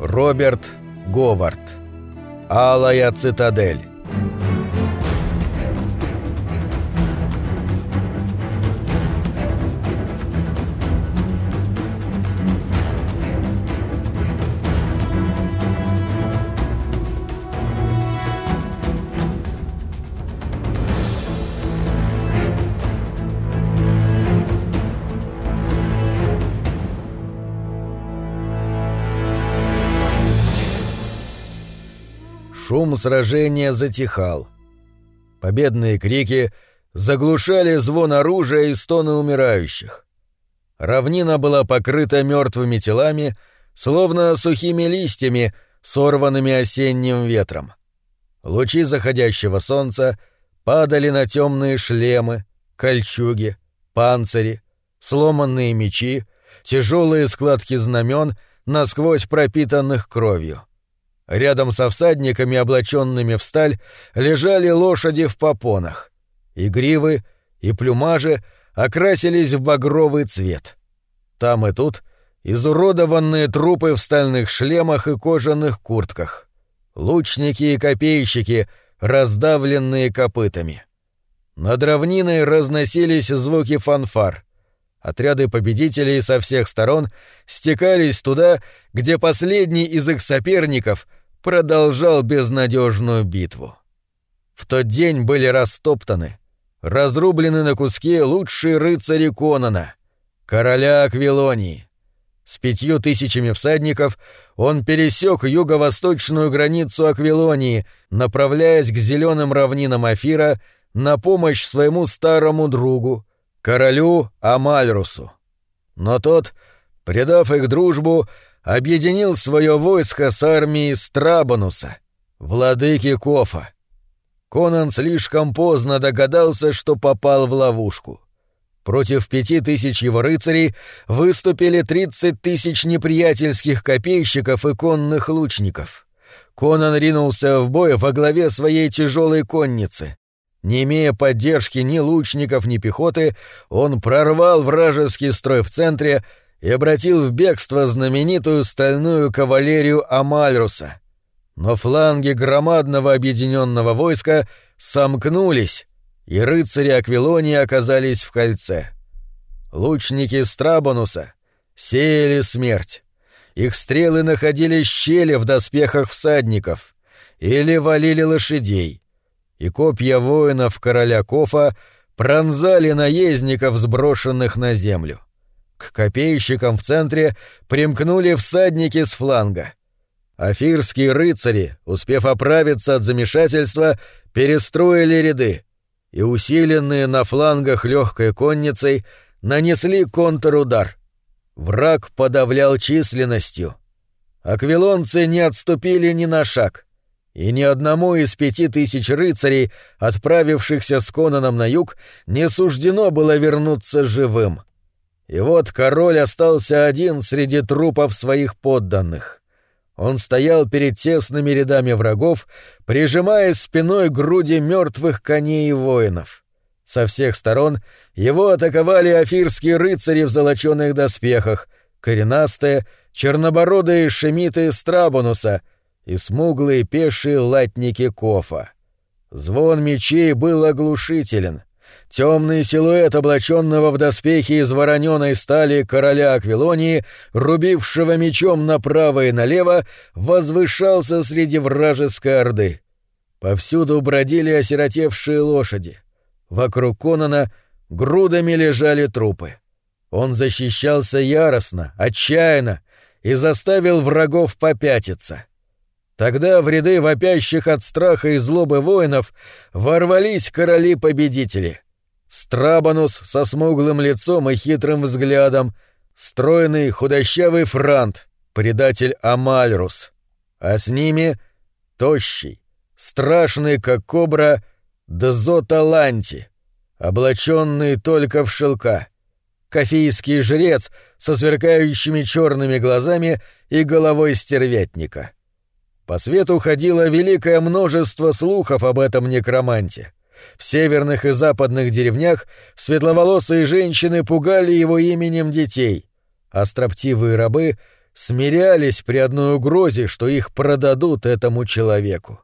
Роберт Говард. Алая цитадель. Сражения затихал. Победные крики заглушали звон оружия и стоны умирающих. Равнина была покрыта мертвыми телами, словно сухими листьями, сорванными осенним ветром. Лучи заходящего солнца падали на темные шлемы, кольчуги, панцири, сломанные мечи, тяжелые складки знамен, насквозь пропитанных кровью. Рядом со всадниками, облаченными в сталь, лежали лошади в попонах. И гривы, и плюмажи окрасились в багровый цвет. Там и тут изуродованные трупы в стальных шлемах и кожаных куртках. Лучники и копейщики, раздавленные копытами. Над равниной разносились звуки фанфар. Отряды победителей со всех сторон стекались туда, где последний из их соперников — продолжал безнадежную битву. В тот день были растоптаны, разрублены на куски лучшие рыцари Конана, короля Аквилонии. С пятью тысячами всадников он пересек юго-восточную границу Аквилонии, направляясь к зеленым равнинам Афира на помощь своему старому другу, королю Амальрусу. Но тот, предав их дружбу, объединил свое войско с армией Страбануса, владыки Кофа. Конан слишком поздно догадался, что попал в ловушку. Против пяти тысяч его рыцарей выступили тридцать тысяч неприятельских копейщиков и конных лучников. Конан ринулся в бой во главе своей тяжелой конницы. Не имея поддержки ни лучников, ни пехоты, он прорвал вражеский строй в центре, и обратил в бегство знаменитую стальную кавалерию Амальруса. Но фланги громадного объединенного войска сомкнулись, и рыцари Аквилонии оказались в кольце. Лучники Страбонуса сеяли смерть. Их стрелы находили щели в доспехах всадников или валили лошадей, и копья воинов короля Кофа пронзали наездников, сброшенных на землю. К копейщикам в центре примкнули всадники с фланга. Афирские рыцари, успев оправиться от замешательства, перестроили ряды и, усиленные на флангах легкой конницей, нанесли контрудар. Враг подавлял численностью. Аквилонцы не отступили ни на шаг, и ни одному из пяти тысяч рыцарей, отправившихся с Конаном на юг, не суждено было вернуться живым. И вот король остался один среди трупов своих подданных. Он стоял перед тесными рядами врагов, прижимая спиной к груди мертвых коней и воинов. Со всех сторон его атаковали афирские рыцари в золоченых доспехах, коренастые, чернобородые шемиты Страбонуса и смуглые пешие латники Кофа. Звон мечей был оглушителен — Темный силуэт облаченного в доспехи из вороненой стали короля Аквилонии, рубившего мечом направо и налево, возвышался среди вражеской орды. Повсюду бродили осиротевшие лошади. Вокруг Конона грудами лежали трупы. Он защищался яростно, отчаянно и заставил врагов попятиться. Тогда в ряды вопящих от страха и злобы воинов ворвались короли-победители — Страбанус со смуглым лицом и хитрым взглядом, стройный худощавый франт, предатель Амальрус, а с ними тощий, страшный как кобра Дзоталанти, облаченный только в шелка, кофейский жрец со сверкающими черными глазами и головой стервятника. По свету ходило великое множество слухов об этом некроманте — в северных и западных деревнях светловолосые женщины пугали его именем детей, а строптивые рабы смирялись при одной угрозе, что их продадут этому человеку.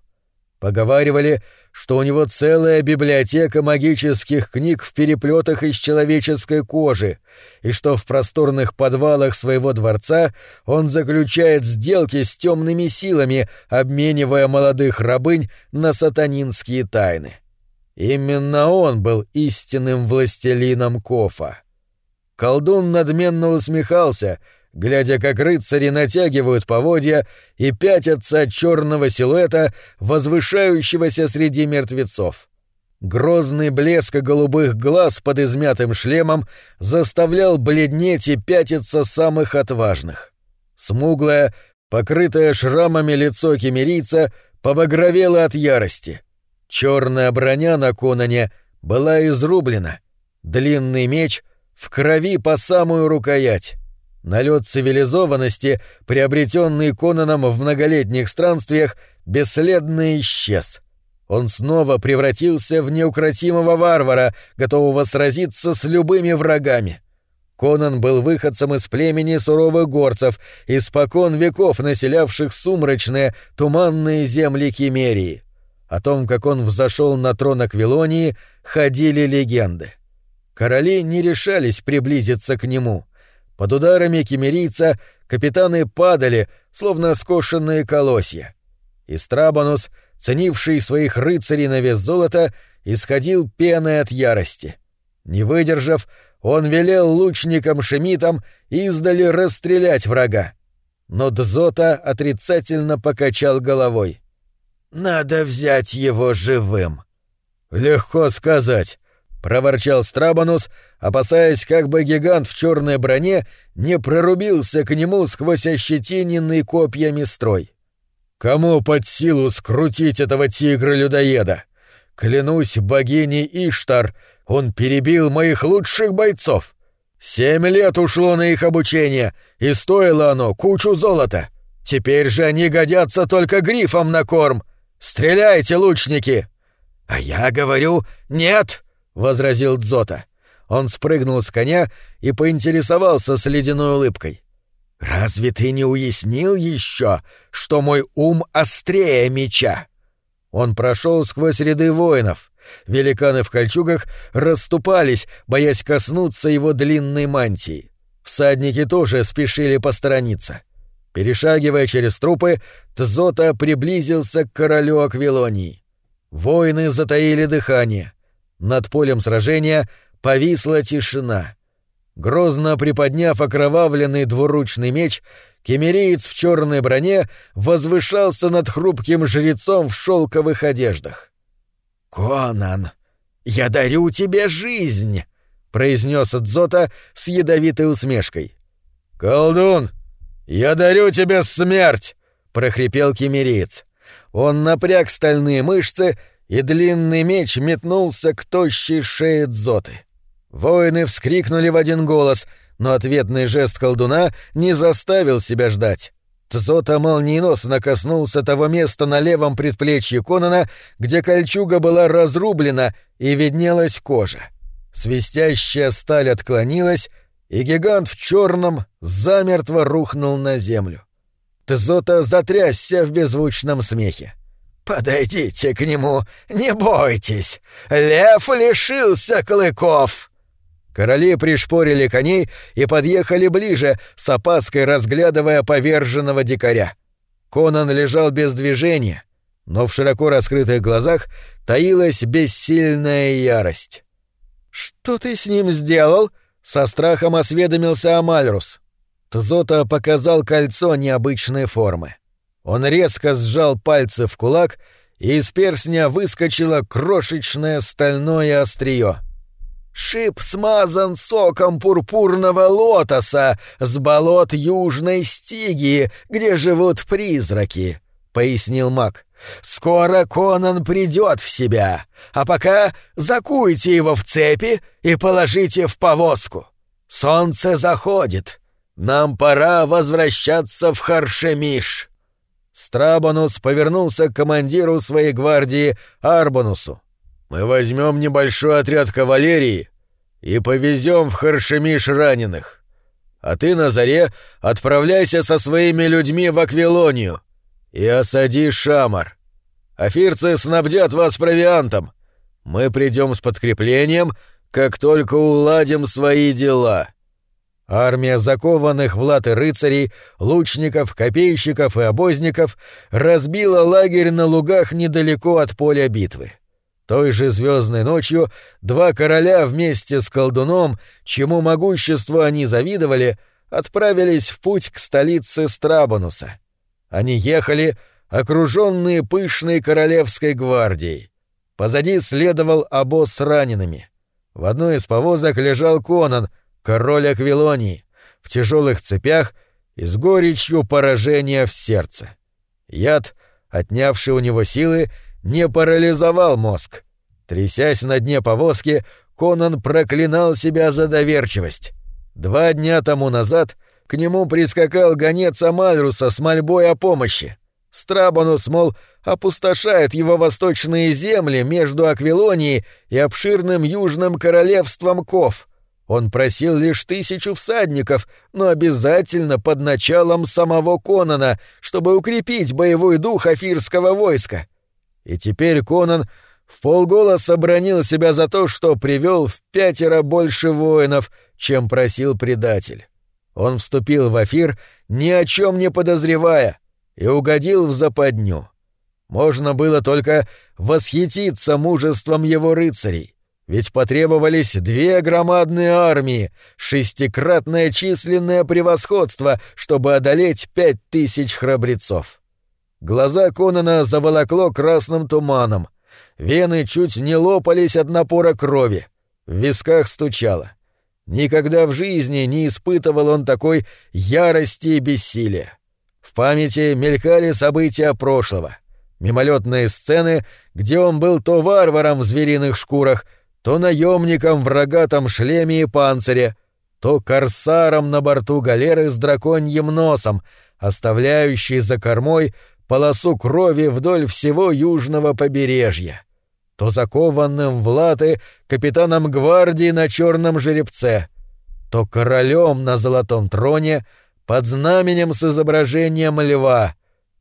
Поговаривали, что у него целая библиотека магических книг в переплетах из человеческой кожи, и что в просторных подвалах своего дворца он заключает сделки с темными силами, обменивая молодых рабынь на сатанинские тайны. Именно он был истинным властелином Кофа. Колдун надменно усмехался — глядя, как рыцари натягивают поводья и пятятся от черного силуэта, возвышающегося среди мертвецов. Грозный блеск голубых глаз под измятым шлемом заставлял бледнеть и пятиться самых отважных. Смуглое, покрытое шрамами лицо кемерийца побагровело от ярости. Черная броня на Конане была изрублена, длинный меч в крови по самую рукоять. Налет цивилизованности, приобретенный Конаном в многолетних странствиях, бесследно исчез. Он снова превратился в неукротимого варвара, готового сразиться с любыми врагами. Конан был выходцем из племени суровых горцев, испокон веков населявших сумрачные, туманные земли Кемерии. О том, как он взошел на трон Аквилонии, ходили легенды. Короли не решались приблизиться к нему — под ударами кемерийца капитаны падали, словно скошенные колосья. И Страбанус, ценивший своих рыцарей на вес золота, исходил пеной от ярости. Не выдержав, он велел лучникам-шемитам издали расстрелять врага. Но Дзота отрицательно покачал головой. «Надо взять его живым». «Легко сказать проворчал Страбанус, опасаясь, как бы гигант в черной броне не прорубился к нему сквозь ощетиненный копьями строй. Кому под силу скрутить этого тигра-людоеда? Клянусь богиней Иштар, он перебил моих лучших бойцов. Семь лет ушло на их обучение, и стоило оно кучу золота. Теперь же они годятся только грифом на корм. Стреляйте, лучники!» «А я говорю, нет!» возразил Дзота. Он спрыгнул с коня и поинтересовался с ледяной улыбкой. «Разве ты не уяснил еще, что мой ум острее меча?» Он прошел сквозь ряды воинов. Великаны в кольчугах расступались, боясь коснуться его длинной мантии. Всадники тоже спешили посторониться. Перешагивая через трупы, Тзота приблизился к королю Аквилонии. Воины затаили дыхание. Над полем сражения повисла тишина. Грозно приподняв окровавленный двуручный меч, кемереец в черной броне возвышался над хрупким жрецом в шелковых одеждах. «Конан, я дарю тебе жизнь!» — произнес Дзота с ядовитой усмешкой. «Колдун, я дарю тебе смерть!» — прохрипел кемереец. Он напряг стальные мышцы и длинный меч метнулся к тощей шее Дзоты. Воины вскрикнули в один голос, но ответный жест колдуна не заставил себя ждать. Дзота молниеносно коснулся того места на левом предплечье Конана, где кольчуга была разрублена и виднелась кожа. Свистящая сталь отклонилась, и гигант в черном замертво рухнул на землю. Тзота затрясся в беззвучном смехе. «Подойдите к нему, не бойтесь! Лев лишился клыков!» Короли пришпорили коней и подъехали ближе, с опаской разглядывая поверженного дикаря. Конан лежал без движения, но в широко раскрытых глазах таилась бессильная ярость. «Что ты с ним сделал?» — со страхом осведомился Амальрус. Тзота показал кольцо необычной формы. Он резко сжал пальцы в кулак, и из перстня выскочило крошечное стальное острие. «Шип смазан соком пурпурного лотоса с болот Южной Стигии, где живут призраки», — пояснил маг. «Скоро Конан придет в себя, а пока закуйте его в цепи и положите в повозку. Солнце заходит. Нам пора возвращаться в Харшемиш». Страбанус повернулся к командиру своей гвардии Арбанусу. «Мы возьмем небольшой отряд кавалерии и повезем в Харшемиш раненых. А ты, на заре, отправляйся со своими людьми в Аквилонию и осади Шамар. Афирцы снабдят вас провиантом. Мы придем с подкреплением, как только уладим свои дела». Армия закованных в латы рыцарей, лучников, копейщиков и обозников разбила лагерь на лугах недалеко от поля битвы. Той же звездной ночью два короля вместе с колдуном, чему могуществу они завидовали, отправились в путь к столице Страбонуса. Они ехали, окруженные пышной королевской гвардией. Позади следовал обоз с ранеными. В одной из повозок лежал Конан — король Аквилонии, в тяжелых цепях и с горечью поражения в сердце. Яд, отнявший у него силы, не парализовал мозг. Трясясь на дне повозки, Конан проклинал себя за доверчивость. Два дня тому назад к нему прискакал гонец Амальруса с мольбой о помощи. Страбонус, мол, опустошает его восточные земли между Аквилонией и обширным южным королевством Ков — он просил лишь тысячу всадников, но обязательно под началом самого Конана, чтобы укрепить боевой дух афирского войска. И теперь Конан в полголоса бронил себя за то, что привел в пятеро больше воинов, чем просил предатель. Он вступил в Афир, ни о чем не подозревая, и угодил в западню. Можно было только восхититься мужеством его рыцарей. Ведь потребовались две громадные армии, шестикратное численное превосходство, чтобы одолеть пять тысяч храбрецов. Глаза Конана заволокло красным туманом. Вены чуть не лопались от напора крови. В висках стучало. Никогда в жизни не испытывал он такой ярости и бессилия. В памяти мелькали события прошлого. Мимолетные сцены, где он был то варваром в звериных шкурах, то наемником в рогатом шлеме и панцире, то корсаром на борту галеры с драконьим носом, оставляющий за кормой полосу крови вдоль всего южного побережья, то закованным в латы капитаном гвардии на черном жеребце, то королем на золотом троне под знаменем с изображением льва,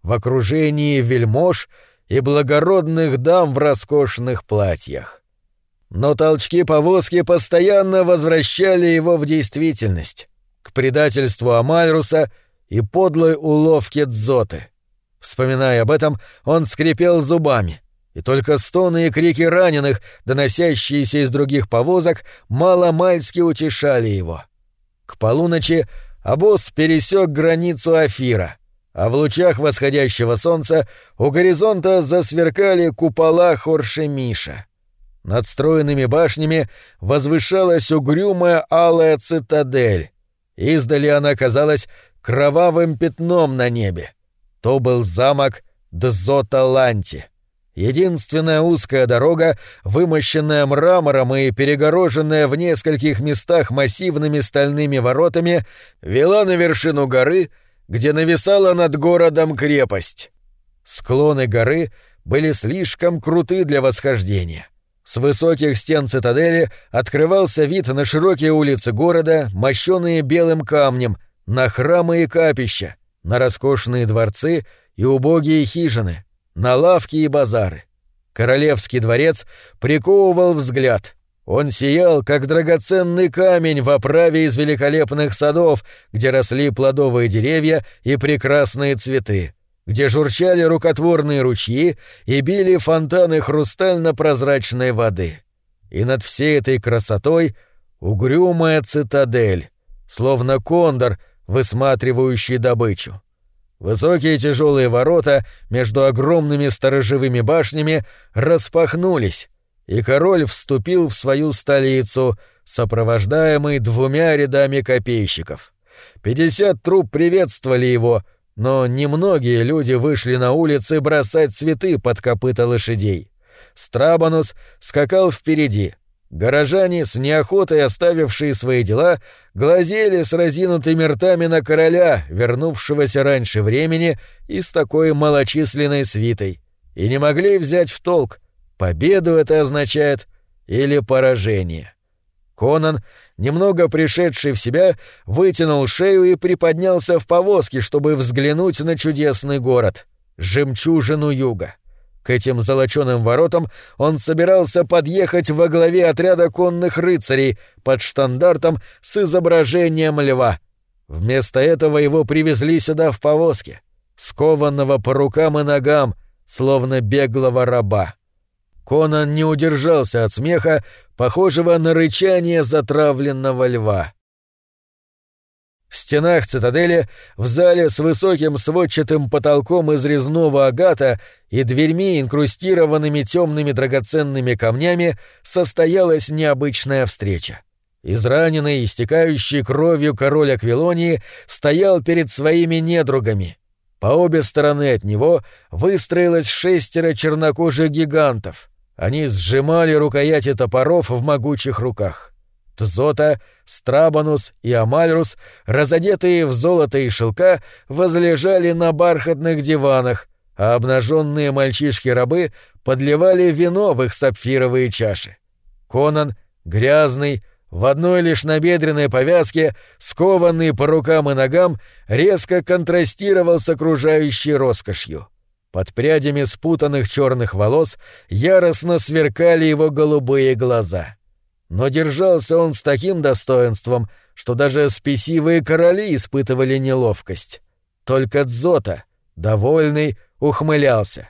в окружении вельмож и благородных дам в роскошных платьях но толчки повозки постоянно возвращали его в действительность, к предательству Амальруса и подлой уловке Дзоты. Вспоминая об этом, он скрипел зубами, и только стоны и крики раненых, доносящиеся из других повозок, мало-мальски утешали его. К полуночи обоз пересек границу Афира, а в лучах восходящего солнца у горизонта засверкали купола Хоршемиша. Над стройными башнями возвышалась угрюмая алая цитадель. Издали она казалась кровавым пятном на небе. То был замок Дзоталанти. Единственная узкая дорога, вымощенная мрамором и перегороженная в нескольких местах массивными стальными воротами, вела на вершину горы, где нависала над городом крепость. Склоны горы были слишком круты для восхождения. С высоких стен цитадели открывался вид на широкие улицы города, мощенные белым камнем, на храмы и капища, на роскошные дворцы и убогие хижины, на лавки и базары. Королевский дворец приковывал взгляд. Он сиял, как драгоценный камень в оправе из великолепных садов, где росли плодовые деревья и прекрасные цветы где журчали рукотворные ручьи и били фонтаны хрустально-прозрачной воды. И над всей этой красотой угрюмая цитадель, словно кондор, высматривающий добычу. Высокие тяжелые ворота между огромными сторожевыми башнями распахнулись, и король вступил в свою столицу, сопровождаемый двумя рядами копейщиков. Пятьдесят труп приветствовали его — но немногие люди вышли на улицы бросать цветы под копыта лошадей. Страбанус скакал впереди. Горожане, с неохотой оставившие свои дела, глазели с разинутыми ртами на короля, вернувшегося раньше времени и с такой малочисленной свитой, и не могли взять в толк, победу это означает или поражение. Конан немного пришедший в себя, вытянул шею и приподнялся в повозке, чтобы взглянуть на чудесный город — жемчужину юга. К этим золоченым воротам он собирался подъехать во главе отряда конных рыцарей под штандартом с изображением льва. Вместо этого его привезли сюда в повозке, скованного по рукам и ногам, словно беглого раба. Конан не удержался от смеха, похожего на рычание затравленного льва. В стенах цитадели, в зале с высоким сводчатым потолком из резного агата и дверьми, инкрустированными темными драгоценными камнями, состоялась необычная встреча. Израненный, истекающий кровью король Аквилонии стоял перед своими недругами. По обе стороны от него выстроилось шестеро чернокожих гигантов. Они сжимали рукояти топоров в могучих руках. Тзота, Страбанус и Амальрус, разодетые в золото и шелка, возлежали на бархатных диванах, а обнаженные мальчишки-рабы подливали вино в их сапфировые чаши. Конан, грязный, в одной лишь набедренной повязке, скованный по рукам и ногам, резко контрастировал с окружающей роскошью. Под прядями спутанных черных волос яростно сверкали его голубые глаза. Но держался он с таким достоинством, что даже спесивые короли испытывали неловкость. Только Дзота, довольный, ухмылялся.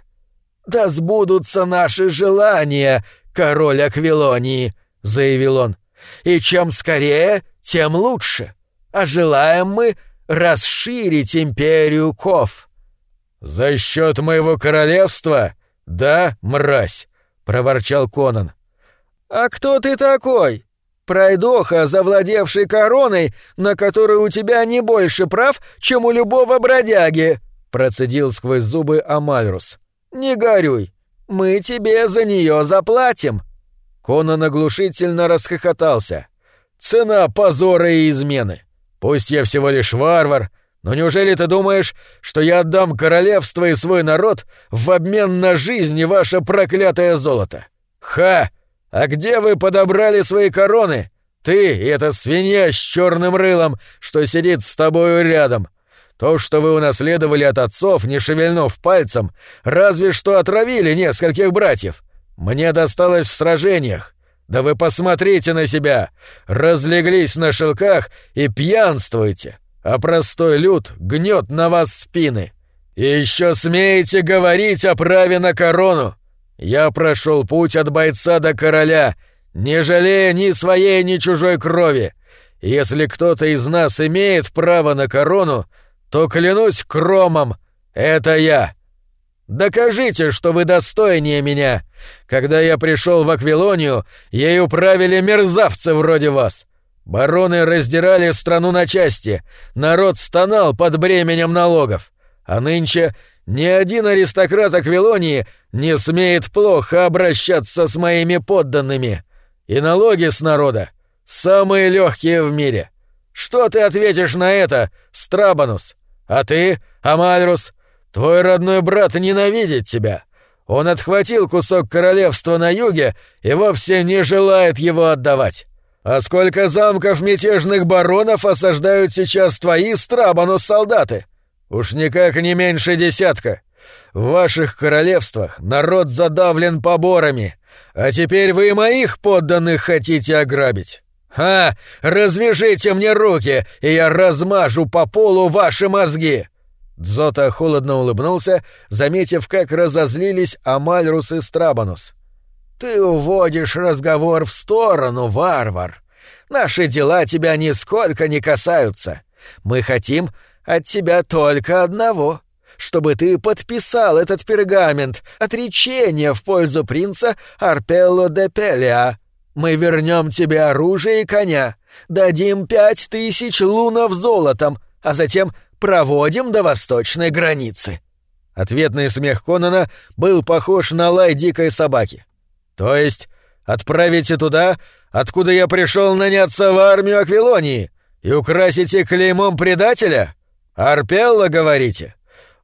«Да сбудутся наши желания, король Аквилонии», — заявил он. «И чем скорее, тем лучше. А желаем мы расширить империю Ков». «За счет моего королевства? Да, мразь!» — проворчал Конан. «А кто ты такой? Пройдоха, завладевший короной, на которой у тебя не больше прав, чем у любого бродяги!» — процедил сквозь зубы Амальрус. «Не горюй, мы тебе за нее заплатим!» Конан оглушительно расхохотался. «Цена позора и измены! Пусть я всего лишь варвар, но неужели ты думаешь, что я отдам королевство и свой народ в обмен на жизнь и ваше проклятое золото? Ха! А где вы подобрали свои короны? Ты и эта свинья с черным рылом, что сидит с тобою рядом. То, что вы унаследовали от отцов, не шевельнув пальцем, разве что отравили нескольких братьев. Мне досталось в сражениях. Да вы посмотрите на себя! Разлеглись на шелках и пьянствуете!» а простой люд гнет на вас спины. И еще смеете говорить о праве на корону? Я прошел путь от бойца до короля, не жалея ни своей, ни чужой крови. Если кто-то из нас имеет право на корону, то клянусь кромом, это я. Докажите, что вы достойнее меня. Когда я пришел в Аквилонию, ею правили мерзавцы вроде вас. Бароны раздирали страну на части, народ стонал под бременем налогов. А нынче ни один аристократ Аквилонии не смеет плохо обращаться с моими подданными. И налоги с народа самые легкие в мире. Что ты ответишь на это, Страбанус? А ты, Амальрус, твой родной брат ненавидит тебя. Он отхватил кусок королевства на юге и вовсе не желает его отдавать. А сколько замков мятежных баронов осаждают сейчас твои Страбанус-солдаты? Уж никак не меньше десятка. В ваших королевствах народ задавлен поборами, а теперь вы моих подданных хотите ограбить. Ха! Развяжите мне руки, и я размажу по полу ваши мозги!» Дзота холодно улыбнулся, заметив, как разозлились Амальрус и Страбанус. «Ты уводишь разговор в сторону, варвар. Наши дела тебя нисколько не касаются. Мы хотим от тебя только одного, чтобы ты подписал этот пергамент, отречение в пользу принца Арпелло де Пелиа. Мы вернем тебе оружие и коня, дадим пять тысяч лунов золотом, а затем проводим до восточной границы». Ответный смех Конана был похож на лай дикой собаки. То есть отправите туда, откуда я пришел наняться в армию Аквилонии, и украсите клеймом предателя? Арпелла, говорите?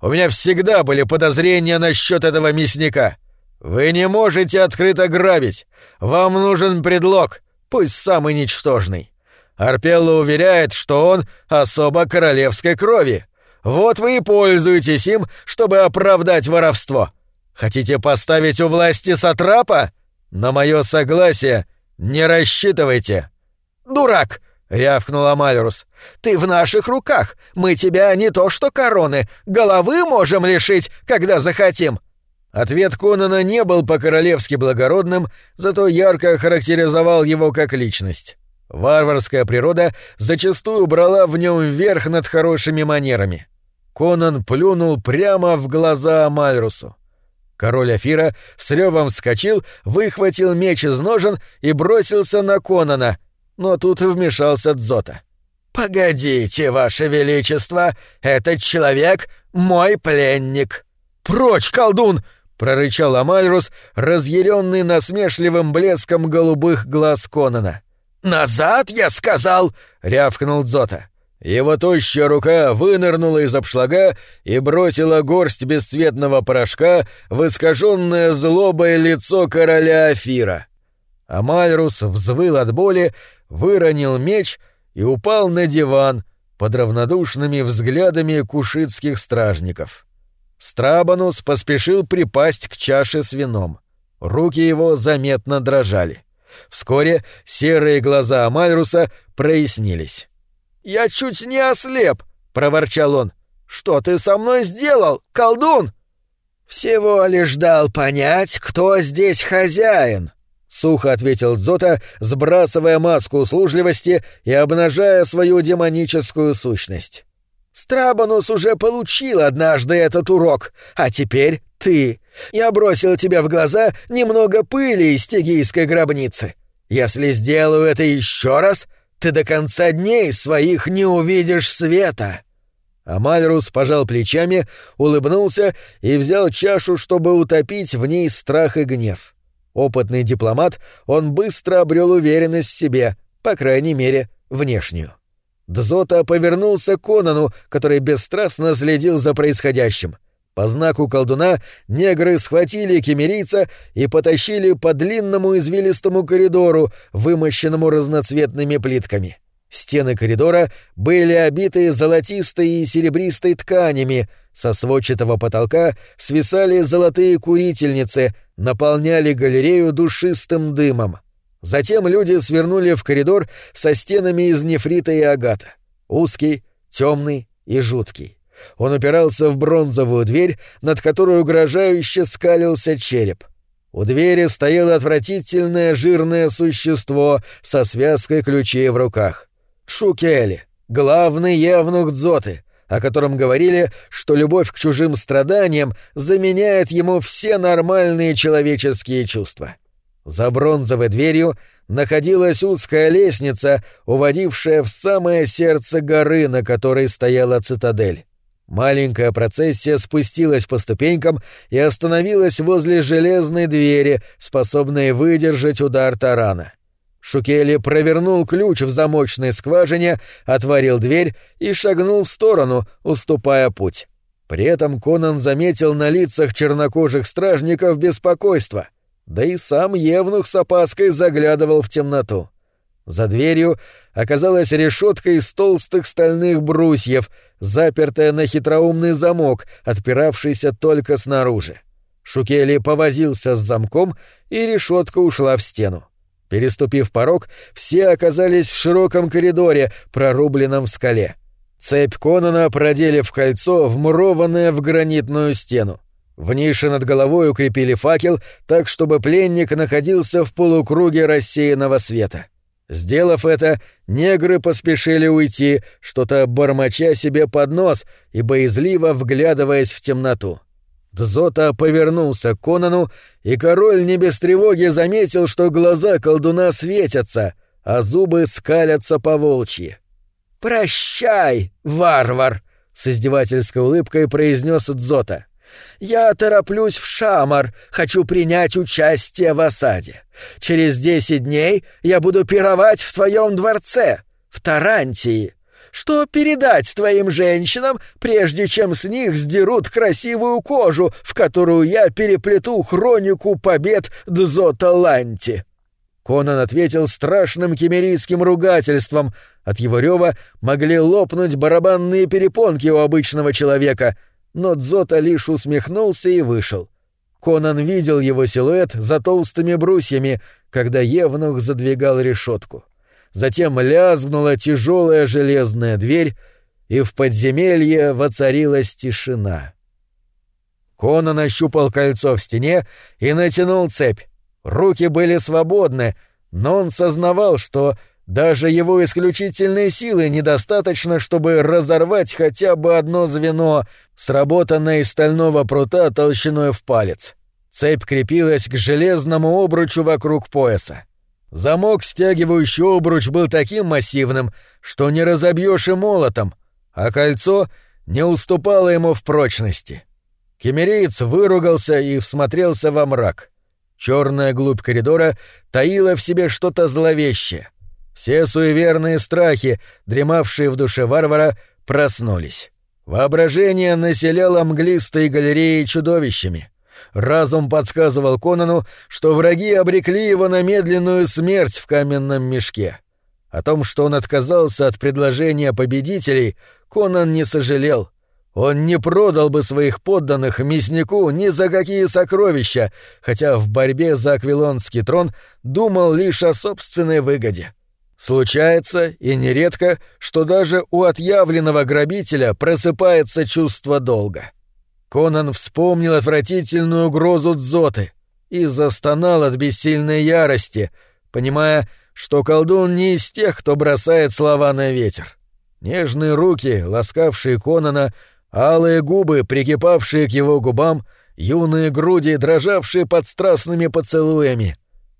У меня всегда были подозрения насчет этого мясника. Вы не можете открыто грабить. Вам нужен предлог, пусть самый ничтожный. Арпелло уверяет, что он особо королевской крови. Вот вы и пользуетесь им, чтобы оправдать воровство. Хотите поставить у власти сатрапа? На мое согласие не рассчитывайте. Дурак! Рявкнул Амальрус. Ты в наших руках. Мы тебя не то что короны, головы можем лишить, когда захотим. Ответ Конана не был по-королевски благородным, зато ярко характеризовал его как личность. Варварская природа зачастую брала в нем верх над хорошими манерами. Конан плюнул прямо в глаза Амальрусу. Король Афира с ревом вскочил, выхватил меч из ножен и бросился на Конана, но тут вмешался Дзота. «Погодите, Ваше Величество, этот человек — мой пленник!» «Прочь, колдун!» — прорычал Амальрус, разъяренный насмешливым блеском голубых глаз Конана. «Назад, я сказал!» — рявкнул Дзота. Его тощая рука вынырнула из обшлага и бросила горсть бесцветного порошка в искаженное злобое лицо короля Афира. Амальрус взвыл от боли, выронил меч и упал на диван под равнодушными взглядами кушитских стражников. Страбанус поспешил припасть к чаше с вином. Руки его заметно дрожали. Вскоре серые глаза Амальруса прояснились. «Я чуть не ослеп!» — проворчал он. «Что ты со мной сделал, колдун?» «Всего лишь дал понять, кто здесь хозяин», — сухо ответил Дзота, сбрасывая маску услужливости и обнажая свою демоническую сущность. «Страбанус уже получил однажды этот урок, а теперь ты. Я бросил тебе в глаза немного пыли из тегийской гробницы. Если сделаю это еще раз, ты до конца дней своих не увидишь света!» Амальрус пожал плечами, улыбнулся и взял чашу, чтобы утопить в ней страх и гнев. Опытный дипломат, он быстро обрел уверенность в себе, по крайней мере, внешнюю. Дзота повернулся к Конану, который бесстрастно следил за происходящим — по знаку колдуна негры схватили кемерийца и потащили по длинному извилистому коридору, вымощенному разноцветными плитками. Стены коридора были обиты золотистой и серебристой тканями, со сводчатого потолка свисали золотые курительницы, наполняли галерею душистым дымом. Затем люди свернули в коридор со стенами из нефрита и агата. Узкий, темный и жуткий. Он упирался в бронзовую дверь, над которой угрожающе скалился череп. У двери стояло отвратительное жирное существо со связкой ключей в руках. Шукели, главный явнух Дзоты, о котором говорили, что любовь к чужим страданиям заменяет ему все нормальные человеческие чувства. За бронзовой дверью находилась узкая лестница, уводившая в самое сердце горы, на которой стояла цитадель. Маленькая процессия спустилась по ступенькам и остановилась возле железной двери, способной выдержать удар тарана. Шукели провернул ключ в замочной скважине, отворил дверь и шагнул в сторону, уступая путь. При этом Конан заметил на лицах чернокожих стражников беспокойство, да и сам Евнух с опаской заглядывал в темноту. За дверью оказалась решетка из толстых стальных брусьев, запертая на хитроумный замок, отпиравшийся только снаружи. Шукели повозился с замком, и решетка ушла в стену. Переступив порог, все оказались в широком коридоре, прорубленном в скале. Цепь Конана продели в кольцо, вмурованное в гранитную стену. В нише над головой укрепили факел, так чтобы пленник находился в полукруге рассеянного света. Сделав это, негры поспешили уйти, что-то бормоча себе под нос и боязливо вглядываясь в темноту. Дзота повернулся к Конану, и король не без тревоги заметил, что глаза колдуна светятся, а зубы скалятся по волчьи. «Прощай, варвар!» — с издевательской улыбкой произнес Дзота. Я тороплюсь в Шамар, хочу принять участие в осаде. Через десять дней я буду пировать в твоем дворце, в Тарантии. Что передать твоим женщинам, прежде чем с них сдерут красивую кожу, в которую я переплету хронику побед Дзота Ланти?» Конан ответил страшным кемерийским ругательством. От его рева могли лопнуть барабанные перепонки у обычного человека, но Дзота лишь усмехнулся и вышел. Конан видел его силуэт за толстыми брусьями, когда Евнух задвигал решетку. Затем лязгнула тяжелая железная дверь, и в подземелье воцарилась тишина. Конан ощупал кольцо в стене и натянул цепь. Руки были свободны, но он сознавал, что даже его исключительной силы недостаточно, чтобы разорвать хотя бы одно звено, сработанное из стального прута толщиной в палец. Цепь крепилась к железному обручу вокруг пояса. Замок, стягивающий обруч, был таким массивным, что не разобьешь и молотом, а кольцо не уступало ему в прочности. Кемереец выругался и всмотрелся во мрак. Черная глубь коридора таила в себе что-то зловещее. Все суеверные страхи, дремавшие в душе варвара, проснулись. Воображение населяло мглистые галереи чудовищами. Разум подсказывал Конану, что враги обрекли его на медленную смерть в каменном мешке. О том, что он отказался от предложения победителей, Конан не сожалел. Он не продал бы своих подданных мяснику ни за какие сокровища, хотя в борьбе за аквилонский трон думал лишь о собственной выгоде. Случается, и нередко, что даже у отъявленного грабителя просыпается чувство долга. Конан вспомнил отвратительную угрозу Дзоты и застонал от бессильной ярости, понимая, что колдун не из тех, кто бросает слова на ветер. Нежные руки, ласкавшие Конана, алые губы, прикипавшие к его губам, юные груди, дрожавшие под страстными поцелуями.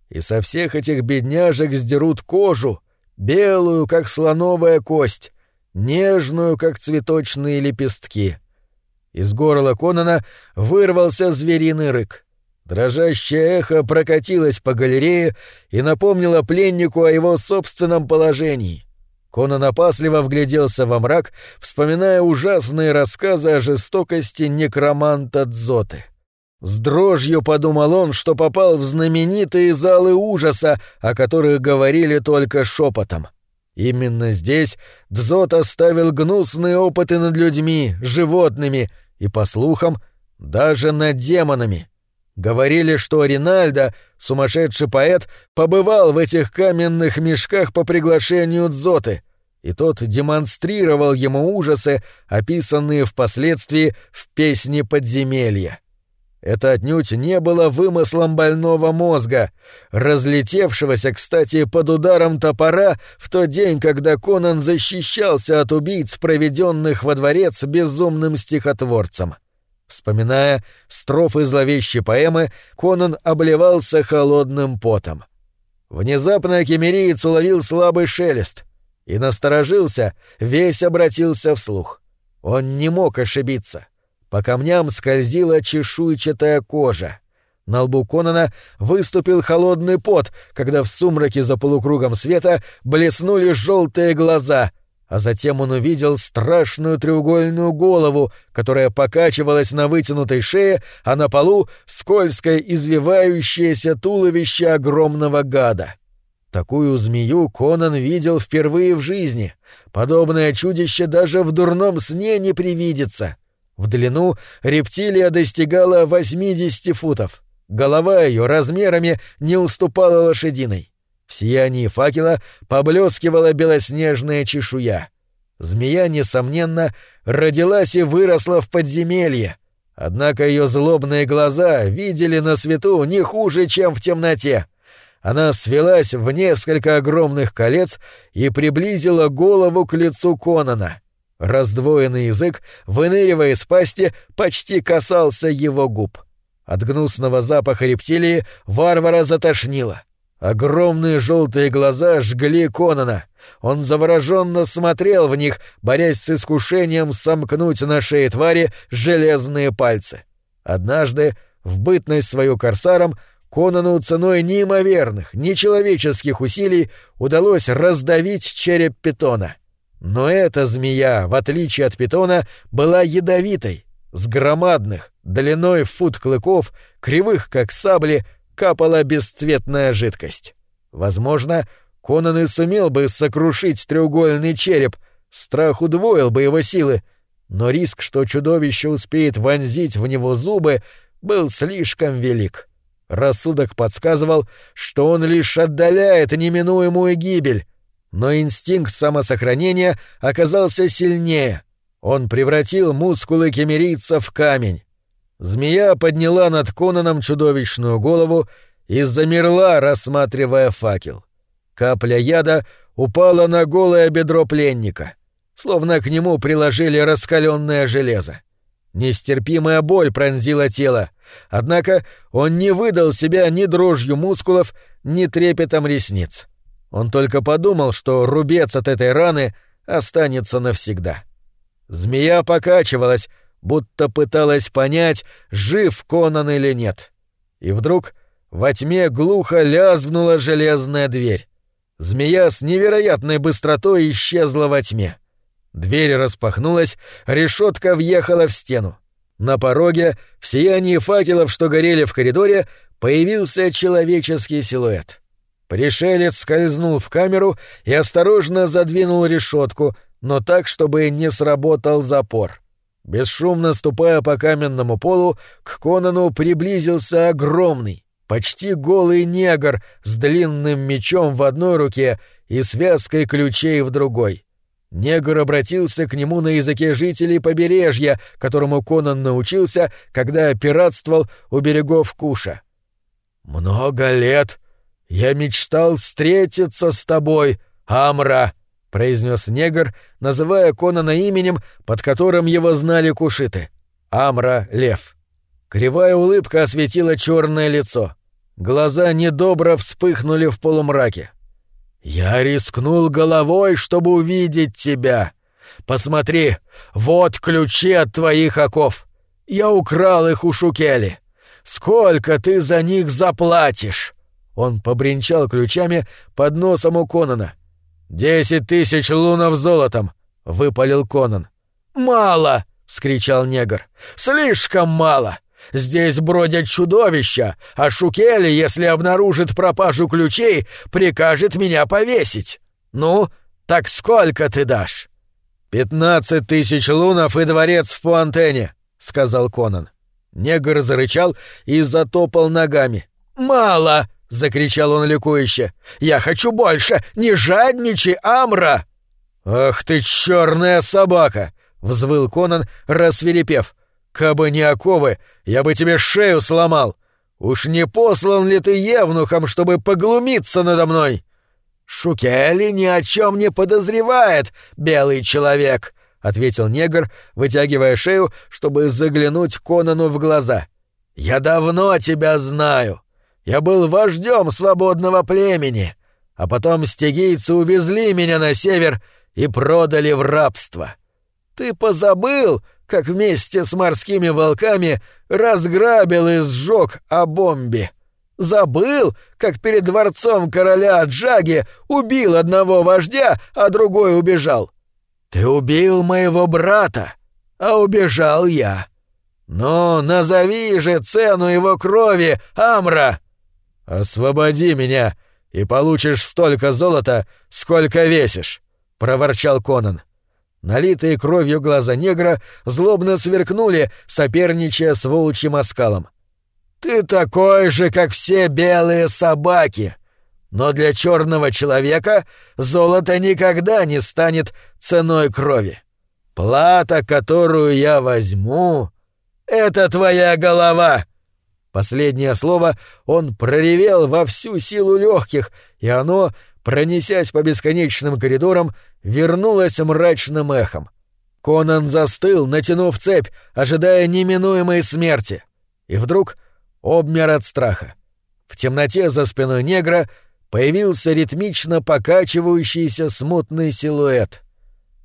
И со всех этих бедняжек сдерут кожу, белую, как слоновая кость, нежную, как цветочные лепестки. Из горла Конана вырвался звериный рык. Дрожащее эхо прокатилось по галерее и напомнило пленнику о его собственном положении. Конан опасливо вгляделся во мрак, вспоминая ужасные рассказы о жестокости некроманта Дзоты. С дрожью подумал он, что попал в знаменитые залы ужаса, о которых говорили только шепотом. Именно здесь Дзот оставил гнусные опыты над людьми, животными и, по слухам, даже над демонами. Говорили, что Ринальдо, сумасшедший поэт, побывал в этих каменных мешках по приглашению Дзоты, и тот демонстрировал ему ужасы, описанные впоследствии в песне подземелья. Это отнюдь не было вымыслом больного мозга, разлетевшегося, кстати, под ударом топора в тот день, когда Конан защищался от убийц, проведенных во дворец безумным стихотворцем. Вспоминая строфы зловещей поэмы, Конан обливался холодным потом. Внезапно кемериец уловил слабый шелест и насторожился, весь обратился вслух. Он не мог ошибиться. По камням скользила чешуйчатая кожа. На лбу Конана выступил холодный пот, когда в сумраке за полукругом света блеснули желтые глаза, а затем он увидел страшную треугольную голову, которая покачивалась на вытянутой шее, а на полу скользкое извивающееся туловище огромного гада. Такую змею Конан видел впервые в жизни. Подобное чудище даже в дурном сне не привидится. В длину рептилия достигала 80 футов. Голова ее размерами не уступала лошадиной. В сиянии факела поблескивала белоснежная чешуя. Змея, несомненно, родилась и выросла в подземелье. Однако ее злобные глаза видели на свету не хуже, чем в темноте. Она свелась в несколько огромных колец и приблизила голову к лицу Конана. Раздвоенный язык, выныривая из пасти, почти касался его губ. От гнусного запаха рептилии варвара затошнило. Огромные желтые глаза жгли Конана. Он завороженно смотрел в них, борясь с искушением сомкнуть на шее твари железные пальцы. Однажды, в бытность свою корсаром, Конану ценой неимоверных, нечеловеческих усилий удалось раздавить череп питона. Но эта змея, в отличие от питона, была ядовитой. С громадных, длиной в фут клыков, кривых как сабли, капала бесцветная жидкость. Возможно, Конан и сумел бы сокрушить треугольный череп, страх удвоил бы его силы, но риск, что чудовище успеет вонзить в него зубы, был слишком велик. Рассудок подсказывал, что он лишь отдаляет неминуемую гибель, но инстинкт самосохранения оказался сильнее. Он превратил мускулы кемерийца в камень. Змея подняла над Конаном чудовищную голову и замерла, рассматривая факел. Капля яда упала на голое бедро пленника, словно к нему приложили раскаленное железо. Нестерпимая боль пронзила тело, однако он не выдал себя ни дрожью мускулов, ни трепетом ресниц. Он только подумал, что рубец от этой раны останется навсегда. Змея покачивалась, будто пыталась понять, жив Конан или нет. И вдруг во тьме глухо лязгнула железная дверь. Змея с невероятной быстротой исчезла во тьме. Дверь распахнулась, решетка въехала в стену. На пороге, в сиянии факелов, что горели в коридоре, появился человеческий силуэт. Пришелец скользнул в камеру и осторожно задвинул решетку, но так, чтобы не сработал запор. Бесшумно ступая по каменному полу, к Конану приблизился огромный, почти голый негр с длинным мечом в одной руке и связкой ключей в другой. Негр обратился к нему на языке жителей побережья, которому Конан научился, когда пиратствовал у берегов Куша. «Много лет «Я мечтал встретиться с тобой, Амра», — произнес негр, называя Конана именем, под которым его знали кушиты. Амра — лев. Кривая улыбка осветила черное лицо. Глаза недобро вспыхнули в полумраке. «Я рискнул головой, чтобы увидеть тебя. Посмотри, вот ключи от твоих оков. Я украл их у Шукели. Сколько ты за них заплатишь?» Он побренчал ключами под носом у Конана. «Десять тысяч лунов золотом!» — выпалил Конан. «Мало!» — вскричал негр. «Слишком мало! Здесь бродят чудовища, а Шукели, если обнаружит пропажу ключей, прикажет меня повесить. Ну, так сколько ты дашь?» «Пятнадцать тысяч лунов и дворец в Пуантене», — сказал Конан. Негр зарычал и затопал ногами. «Мало!» — закричал он ликующе. «Я хочу больше! Не жадничай, Амра!» «Ах ты черная собака!» — взвыл Конан, рассверепев. «Кабы не оковы, я бы тебе шею сломал! Уж не послан ли ты евнухом, чтобы поглумиться надо мной?» «Шукели ни о чем не подозревает, белый человек!» — ответил негр, вытягивая шею, чтобы заглянуть Конану в глаза. «Я давно тебя знаю. Я был вождем свободного племени, а потом стегийцы увезли меня на север и продали в рабство. Ты позабыл, как вместе с морскими волками разграбил и сжег Абомби? Забыл, как перед дворцом короля Джаги убил одного вождя, а другой убежал? Ты убил моего брата, а убежал я. Ну, назови же цену его крови, Амра!» «Освободи меня, и получишь столько золота, сколько весишь», — проворчал Конан. Налитые кровью глаза негра злобно сверкнули, соперничая с волчьим оскалом. «Ты такой же, как все белые собаки!» Но для черного человека золото никогда не станет ценой крови. Плата, которую я возьму, — это твоя голова. Последнее слово он проревел во всю силу легких, и оно, пронесясь по бесконечным коридорам, вернулось мрачным эхом. Конан застыл, натянув цепь, ожидая неминуемой смерти. И вдруг обмер от страха. В темноте за спиной негра появился ритмично покачивающийся смутный силуэт.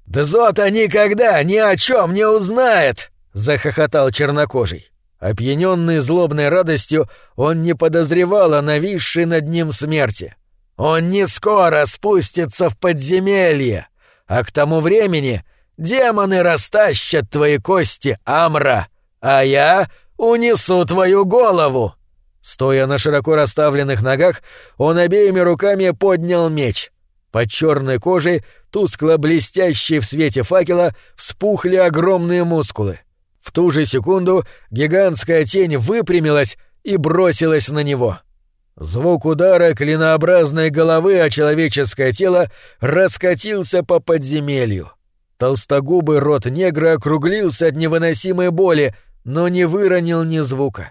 «Дзота никогда ни о чем не узнает!» — захохотал чернокожий. Опьяненный злобной радостью, он не подозревал о нависшей над ним смерти. Он не скоро спустится в подземелье, а к тому времени демоны растащат твои кости, Амра, а я унесу твою голову. Стоя на широко расставленных ногах, он обеими руками поднял меч. Под черной кожей, тускло блестящей в свете факела, вспухли огромные мускулы. В ту же секунду гигантская тень выпрямилась и бросилась на него. Звук удара клинообразной головы о человеческое тело раскатился по подземелью. Толстогубый рот негра округлился от невыносимой боли, но не выронил ни звука.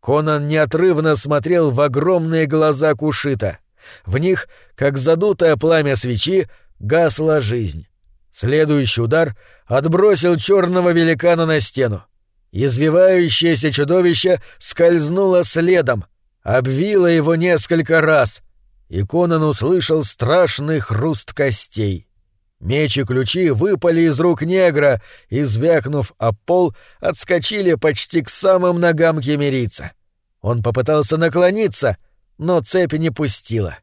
Конан неотрывно смотрел в огромные глаза Кушита. В них, как задутое пламя свечи, гасла жизнь. Следующий удар отбросил черного великана на стену. Извивающееся чудовище скользнуло следом, обвило его несколько раз, и Конан услышал страшный хруст костей. Меч и ключи выпали из рук негра и, звякнув об пол, отскочили почти к самым ногам кемерийца. Он попытался наклониться, но цепь не пустила.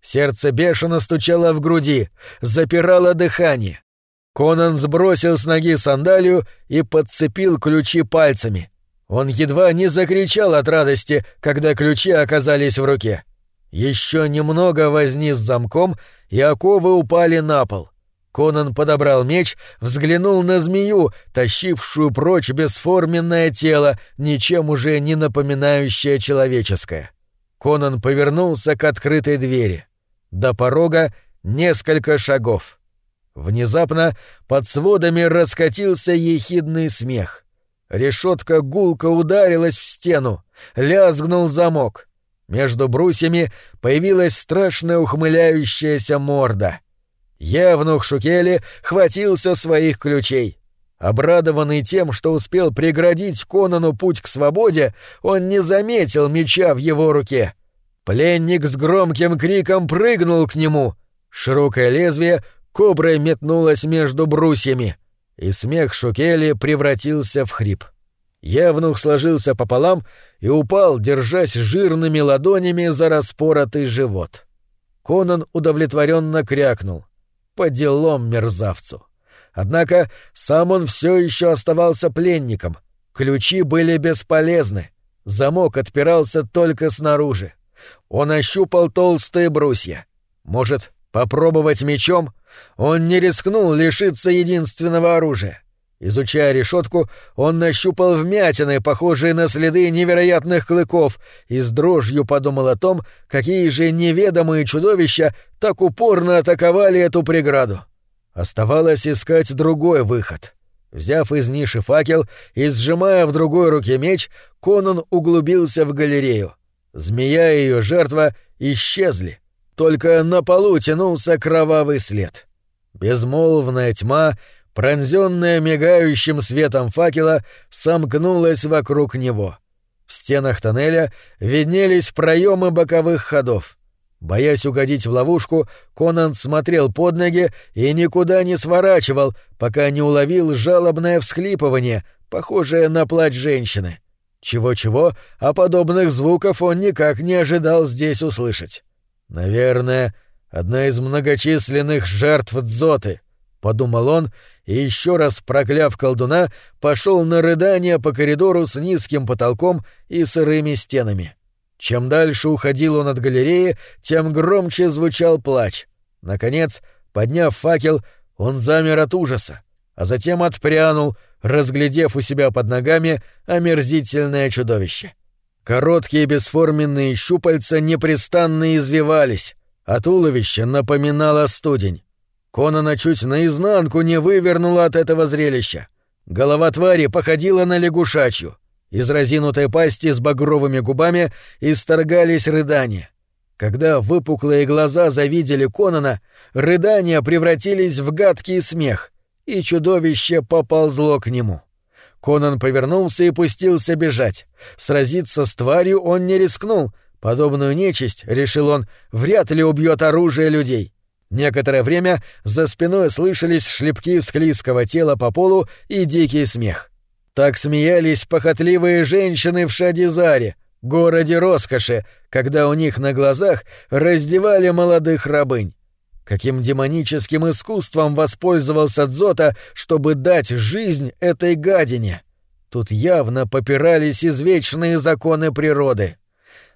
Сердце бешено стучало в груди, запирало дыхание. Конан сбросил с ноги сандалию и подцепил ключи пальцами. Он едва не закричал от радости, когда ключи оказались в руке. Еще немного возни с замком, и оковы упали на пол. Конан подобрал меч, взглянул на змею, тащившую прочь бесформенное тело, ничем уже не напоминающее человеческое. Конан повернулся к открытой двери. До порога несколько шагов. Внезапно под сводами раскатился ехидный смех. Решетка гулко ударилась в стену, лязгнул замок. Между брусьями появилась страшная ухмыляющаяся морда. Евнух Шукели хватился своих ключей. Обрадованный тем, что успел преградить Конану путь к свободе, он не заметил меча в его руке. Пленник с громким криком прыгнул к нему. Широкое лезвие коброй метнулось между брусьями, и смех Шукели превратился в хрип. Евнух сложился пополам и упал, держась жирными ладонями за распоротый живот. Конан удовлетворенно крякнул — по делам мерзавцу. Однако сам он все еще оставался пленником. Ключи были бесполезны. Замок отпирался только снаружи. Он ощупал толстые брусья. Может, попробовать мечом? Он не рискнул лишиться единственного оружия. Изучая решетку, он нащупал вмятины, похожие на следы невероятных клыков, и с дрожью подумал о том, какие же неведомые чудовища так упорно атаковали эту преграду. Оставалось искать другой выход. Взяв из ниши факел и сжимая в другой руке меч, Конан углубился в галерею. Змея и ее жертва исчезли. Только на полу тянулся кровавый след. Безмолвная тьма пронзенная мигающим светом факела, сомкнулась вокруг него. В стенах тоннеля виднелись проемы боковых ходов. Боясь угодить в ловушку, Конан смотрел под ноги и никуда не сворачивал, пока не уловил жалобное всхлипывание, похожее на плач женщины. Чего-чего, а подобных звуков он никак не ожидал здесь услышать. Наверное, одна из многочисленных жертв Дзоты, — подумал он и еще раз прокляв колдуна, пошел на рыдание по коридору с низким потолком и сырыми стенами. Чем дальше уходил он от галереи, тем громче звучал плач. Наконец, подняв факел, он замер от ужаса, а затем отпрянул, разглядев у себя под ногами омерзительное чудовище. Короткие бесформенные щупальца непрестанно извивались, а туловище напоминало студень. Конана чуть наизнанку не вывернула от этого зрелища. Голова твари походила на лягушачью. Из разинутой пасти с багровыми губами исторгались рыдания. Когда выпуклые глаза завидели Конана, рыдания превратились в гадкий смех, и чудовище поползло к нему. Конан повернулся и пустился бежать. Сразиться с тварью он не рискнул. Подобную нечисть, решил он, вряд ли убьет оружие людей. Некоторое время за спиной слышались шлепки склизкого тела по полу и дикий смех. Так смеялись похотливые женщины в Шадизаре, городе роскоши, когда у них на глазах раздевали молодых рабынь. Каким демоническим искусством воспользовался Дзота, чтобы дать жизнь этой гадине? Тут явно попирались извечные законы природы.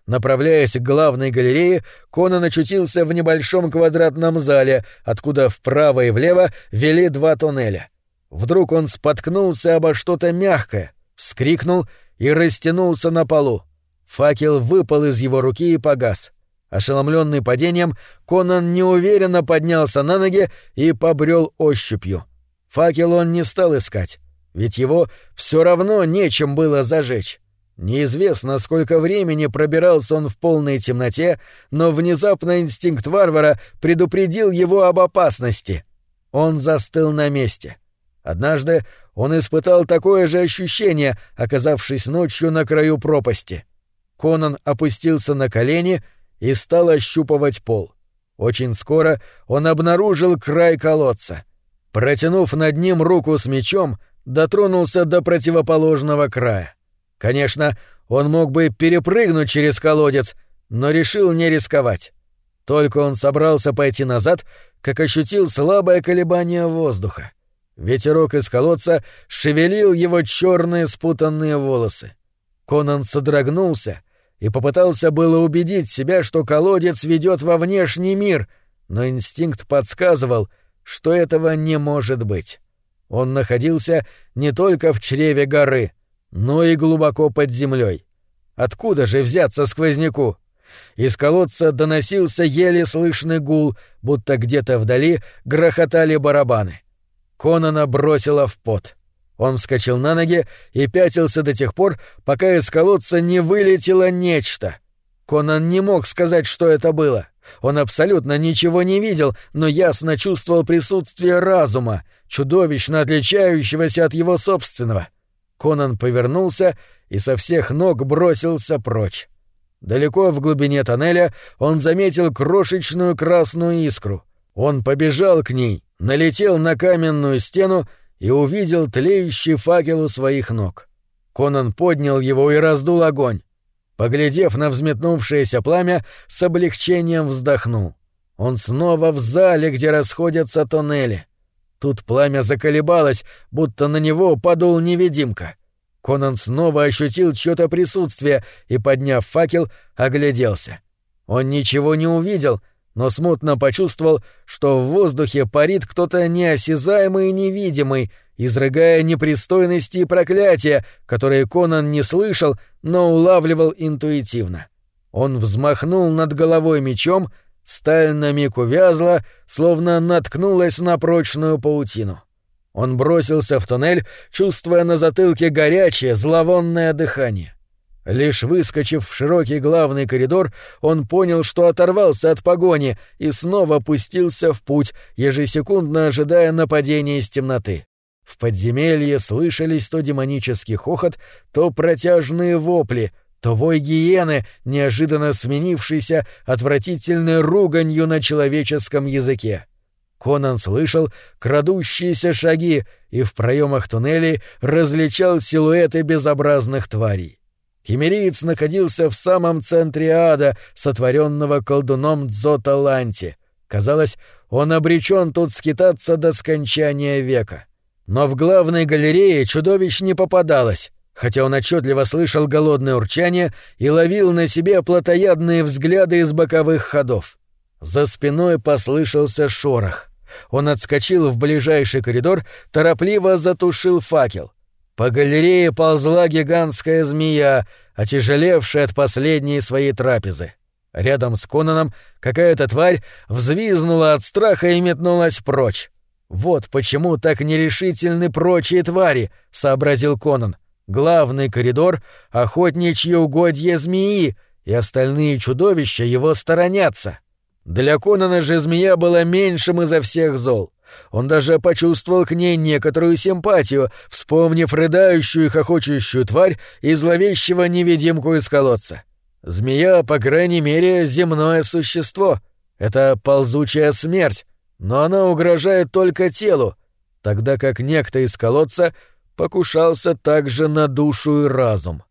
Направляясь к главной галерее, Конан очутился в небольшом квадратном зале, откуда вправо и влево вели два туннеля. Вдруг он споткнулся обо что-то мягкое, вскрикнул и растянулся на полу. Факел выпал из его руки и погас. Ошеломленный падением, Конан неуверенно поднялся на ноги и побрел ощупью. Факел он не стал искать, ведь его все равно нечем было зажечь. Неизвестно, сколько времени пробирался он в полной темноте, но внезапно инстинкт варвара предупредил его об опасности. Он застыл на месте. Однажды он испытал такое же ощущение, оказавшись ночью на краю пропасти. Конан опустился на колени и стал ощупывать пол. Очень скоро он обнаружил край колодца. Протянув над ним руку с мечом, дотронулся до противоположного края. Конечно, он мог бы перепрыгнуть через колодец, но решил не рисковать. Только он собрался пойти назад, как ощутил слабое колебание воздуха. Ветерок из колодца шевелил его черные спутанные волосы. Конан содрогнулся и попытался было убедить себя, что колодец ведет во внешний мир, но инстинкт подсказывал, что этого не может быть. Он находился не только в чреве горы, но и глубоко под землей. Откуда же взяться сквозняку? Из колодца доносился еле слышный гул, будто где-то вдали грохотали барабаны. Конана бросила в пот. Он вскочил на ноги и пятился до тех пор, пока из колодца не вылетело нечто. Конан не мог сказать, что это было. Он абсолютно ничего не видел, но ясно чувствовал присутствие разума, чудовищно отличающегося от его собственного. Конан повернулся и со всех ног бросился прочь. Далеко в глубине тоннеля он заметил крошечную красную искру. Он побежал к ней, налетел на каменную стену и увидел тлеющий факел у своих ног. Конан поднял его и раздул огонь. Поглядев на взметнувшееся пламя, с облегчением вздохнул. Он снова в зале, где расходятся тоннели. Тут пламя заколебалось, будто на него подул невидимка. Конан снова ощутил чьё-то присутствие и, подняв факел, огляделся. Он ничего не увидел, но смутно почувствовал, что в воздухе парит кто-то неосязаемый и невидимый, изрыгая непристойности и проклятия, которые Конан не слышал, но улавливал интуитивно. Он взмахнул над головой мечом, сталь на миг увязла, словно наткнулась на прочную паутину. Он бросился в туннель, чувствуя на затылке горячее, зловонное дыхание. Лишь выскочив в широкий главный коридор, он понял, что оторвался от погони и снова пустился в путь, ежесекундно ожидая нападения из темноты. В подземелье слышались то демонический хохот, то протяжные вопли, то вой гиены, неожиданно сменившийся отвратительной руганью на человеческом языке. Конан слышал крадущиеся шаги и в проемах туннелей различал силуэты безобразных тварей. Химериец находился в самом центре ада, сотворенного колдуном Дзоталанти. Казалось, он обречен тут скитаться до скончания века. Но в главной галерее чудовищ не попадалось, хотя он отчетливо слышал голодное урчание и ловил на себе плотоядные взгляды из боковых ходов. За спиной послышался шорох. Он отскочил в ближайший коридор, торопливо затушил факел. По галерее ползла гигантская змея, отяжелевшая от последней своей трапезы. Рядом с Конаном какая-то тварь взвизнула от страха и метнулась прочь. «Вот почему так нерешительны прочие твари», — сообразил Конан. «Главный коридор — охотничьи угодья змеи, и остальные чудовища его сторонятся». Для Конана же змея была меньшим изо всех зол. Он даже почувствовал к ней некоторую симпатию, вспомнив рыдающую и хохочущую тварь и зловещего невидимку из колодца. Змея, по крайней мере, земное существо. Это ползучая смерть, но она угрожает только телу, тогда как некто из колодца покушался также на душу и разум.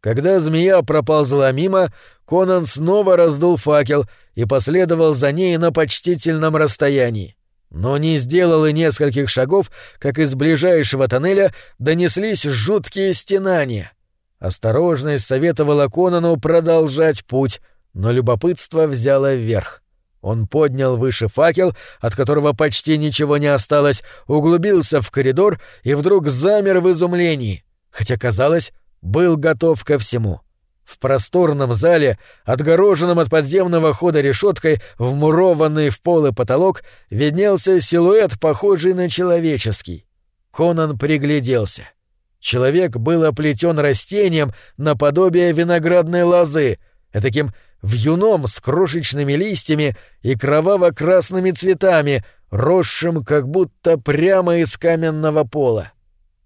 Когда змея проползла мимо, Конан снова раздул факел и последовал за ней на почтительном расстоянии но не сделал и нескольких шагов, как из ближайшего тоннеля донеслись жуткие стенания. Осторожность советовала Конану продолжать путь, но любопытство взяло вверх. Он поднял выше факел, от которого почти ничего не осталось, углубился в коридор и вдруг замер в изумлении, хотя, казалось, был готов ко всему. В просторном зале, отгороженном от подземного хода решеткой, вмурованный в пол и потолок, виднелся силуэт, похожий на человеческий. Конан пригляделся. Человек был оплетен растением наподобие виноградной лозы, таким вьюном с крошечными листьями и кроваво-красными цветами, росшим как будто прямо из каменного пола.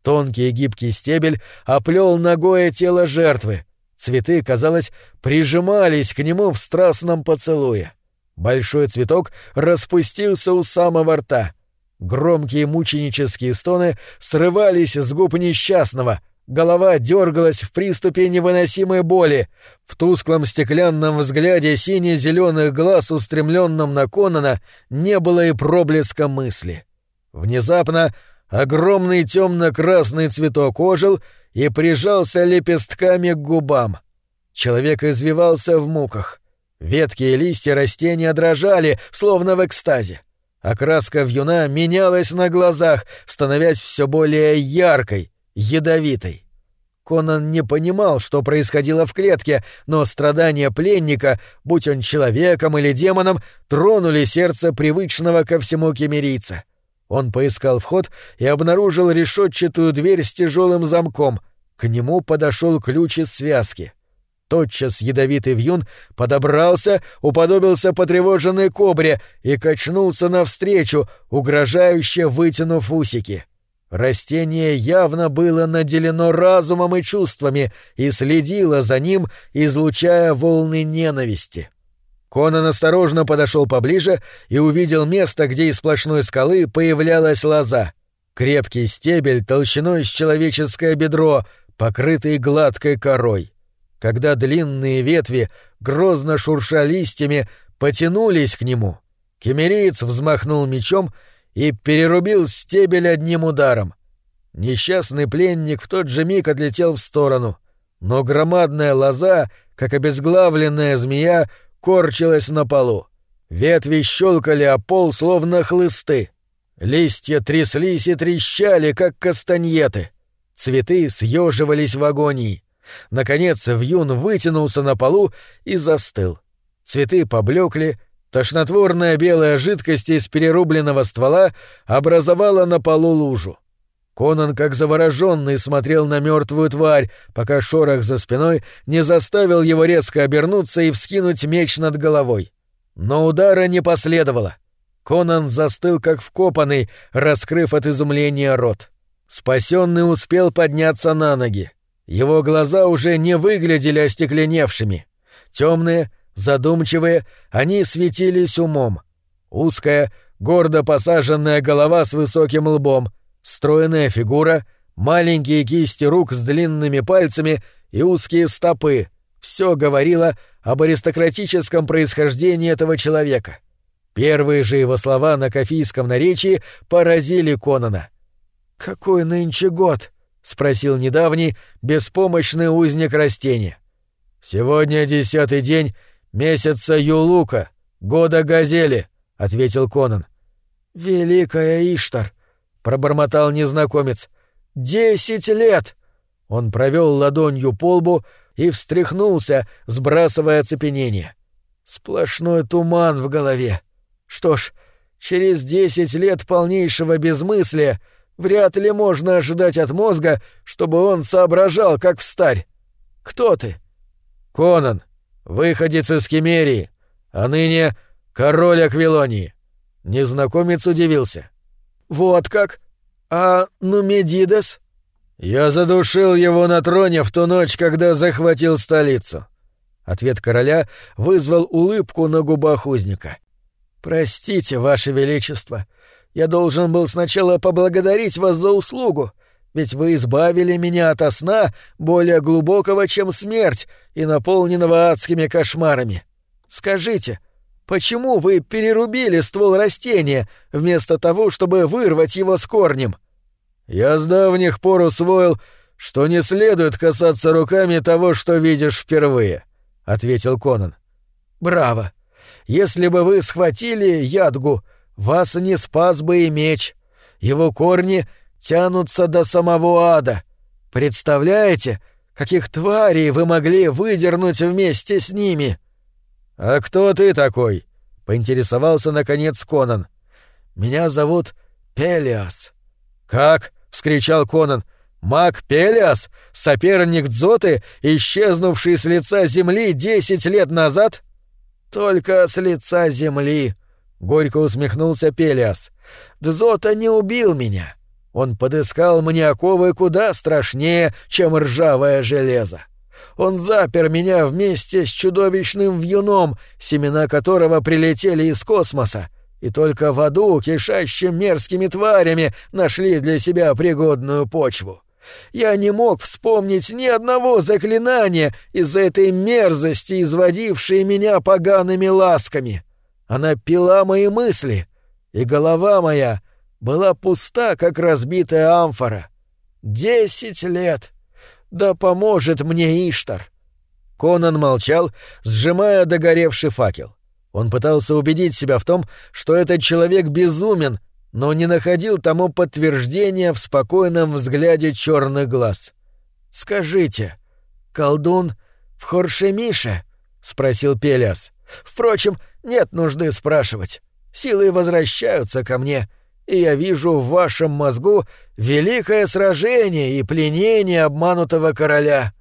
Тонкий и гибкий стебель оплел ногое тело жертвы. Цветы, казалось, прижимались к нему в страстном поцелуе. Большой цветок распустился у самого рта. Громкие мученические стоны срывались с губ несчастного. Голова дергалась в приступе невыносимой боли. В тусклом стеклянном взгляде сине-зеленых глаз, устремленном на Конана, не было и проблеска мысли. Внезапно огромный темно-красный цветок ожил и прижался лепестками к губам. Человек извивался в муках. Ветки и листья растения дрожали, словно в экстазе. Окраска вьюна менялась на глазах, становясь все более яркой, ядовитой. Конан не понимал, что происходило в клетке, но страдания пленника, будь он человеком или демоном, тронули сердце привычного ко всему кемерийца. Он поискал вход и обнаружил решетчатую дверь с тяжелым замком. К нему подошел ключ из связки. Тотчас ядовитый вьюн подобрался, уподобился потревоженной кобре и качнулся навстречу, угрожающе вытянув усики. Растение явно было наделено разумом и чувствами и следило за ним, излучая волны ненависти. Конан осторожно подошел поближе и увидел место, где из сплошной скалы появлялась лоза. Крепкий стебель толщиной с человеческое бедро, покрытый гладкой корой когда длинные ветви, грозно шурша листьями, потянулись к нему. Кемериец взмахнул мечом и перерубил стебель одним ударом. Несчастный пленник в тот же миг отлетел в сторону, но громадная лоза, как обезглавленная змея, корчилась на полу. Ветви щелкали о пол, словно хлысты. Листья тряслись и трещали, как кастаньеты. Цветы съеживались в агонии. Наконец вьюн вытянулся на полу и застыл. Цветы поблекли, тошнотворная белая жидкость из перерубленного ствола образовала на полу лужу. Конан, как завороженный, смотрел на мертвую тварь, пока шорох за спиной не заставил его резко обернуться и вскинуть меч над головой. Но удара не последовало. Конан застыл как вкопанный, раскрыв от изумления рот. Спасенный успел подняться на ноги. Его глаза уже не выглядели остекленевшими. Темные, задумчивые, они светились умом. Узкая, гордо посаженная голова с высоким лбом, стройная фигура, маленькие кисти рук с длинными пальцами и узкие стопы — все говорило об аристократическом происхождении этого человека. Первые же его слова на кофийском наречии поразили Конана. «Какой нынче год?» — спросил недавний, беспомощный узник растения. «Сегодня десятый день месяца Юлука, года Газели», — ответил Конан. «Великая Иштар», — пробормотал незнакомец. «Десять лет!» Он провел ладонью по лбу и встряхнулся, сбрасывая оцепенение. Сплошной туман в голове. Что ж, через десять лет полнейшего безмыслия — Вряд ли можно ожидать от мозга, чтобы он соображал, как встарь. Кто ты? Конан, выходец из Кемерии, а ныне король Аквилонии. Незнакомец удивился. Вот как? А Нумедидес? Я задушил его на троне в ту ночь, когда захватил столицу. Ответ короля вызвал улыбку на губах узника. «Простите, Ваше Величество, я должен был сначала поблагодарить вас за услугу, ведь вы избавили меня от сна более глубокого, чем смерть, и наполненного адскими кошмарами. Скажите, почему вы перерубили ствол растения, вместо того, чтобы вырвать его с корнем? Я с давних пор усвоил, что не следует касаться руками того, что видишь впервые, ответил Конан. Браво. Если бы вы схватили Ядгу, вас не спас бы и меч. Его корни тянутся до самого ада. Представляете, каких тварей вы могли выдернуть вместе с ними? А кто ты такой? поинтересовался наконец Конан. Меня зовут Пелиас. Как? вскричал Конан. Маг Пелиас, соперник Дзоты, исчезнувший с лица земли десять лет назад? Только с лица земли, горько усмехнулся Пелиас. Дзота не убил меня. Он подыскал мне оковы куда страшнее, чем ржавое железо. Он запер меня вместе с чудовищным вьюном, семена которого прилетели из космоса, и только в аду, кишащим мерзкими тварями, нашли для себя пригодную почву. Я не мог вспомнить ни одного заклинания из-за этой мерзости, изводившей меня погаными ласками. Она пила мои мысли, и голова моя была пуста, как разбитая амфора. Десять лет! Да поможет мне Иштар!» Конан молчал, сжимая догоревший факел. Он пытался убедить себя в том, что этот человек безумен, но не находил тому подтверждения в спокойном взгляде черных глаз. «Скажите, колдун в Хоршемише?» — спросил Пелиас. «Впрочем, нет нужды спрашивать. Силы возвращаются ко мне, и я вижу в вашем мозгу великое сражение и пленение обманутого короля.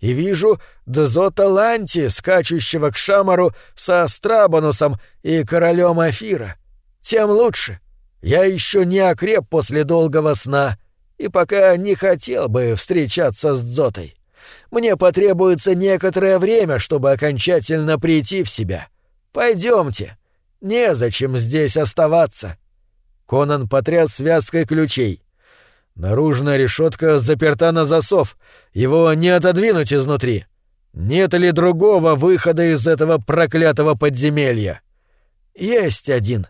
И вижу Дзота Ланти, скачущего к Шамару со Страбанусом и королем Афира. Тем лучше. Я еще не окреп после долгого сна и пока не хотел бы встречаться с Дзотой. Мне потребуется некоторое время, чтобы окончательно прийти в себя. Пойдемте. Незачем здесь оставаться. Конан потряс связкой ключей. Наружная решетка заперта на засов. Его не отодвинуть изнутри. Нет ли другого выхода из этого проклятого подземелья? Есть один.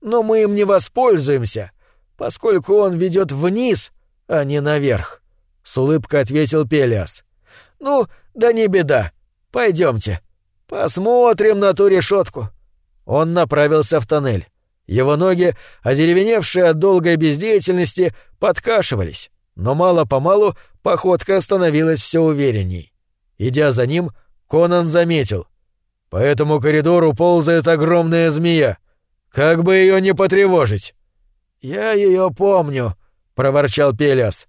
Но мы им не воспользуемся, поскольку он ведет вниз, а не наверх. С улыбкой ответил Пелиас. Ну, да не беда. Пойдемте. Посмотрим на ту решетку. Он направился в тоннель. Его ноги, одеревеневшие от долгой бездеятельности, подкашивались, но мало-помалу походка становилась все уверенней. Идя за ним, Конан заметил. По этому коридору ползает огромная змея. Как бы ее не потревожить? «Я ее помню», — проворчал Пелиас.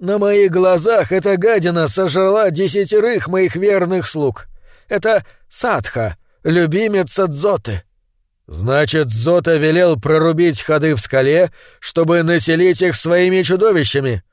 «На моих глазах эта гадина сожрала десятерых моих верных слуг. Это Садха, любимица Дзоты». Значит, Зота велел прорубить ходы в скале, чтобы населить их своими чудовищами?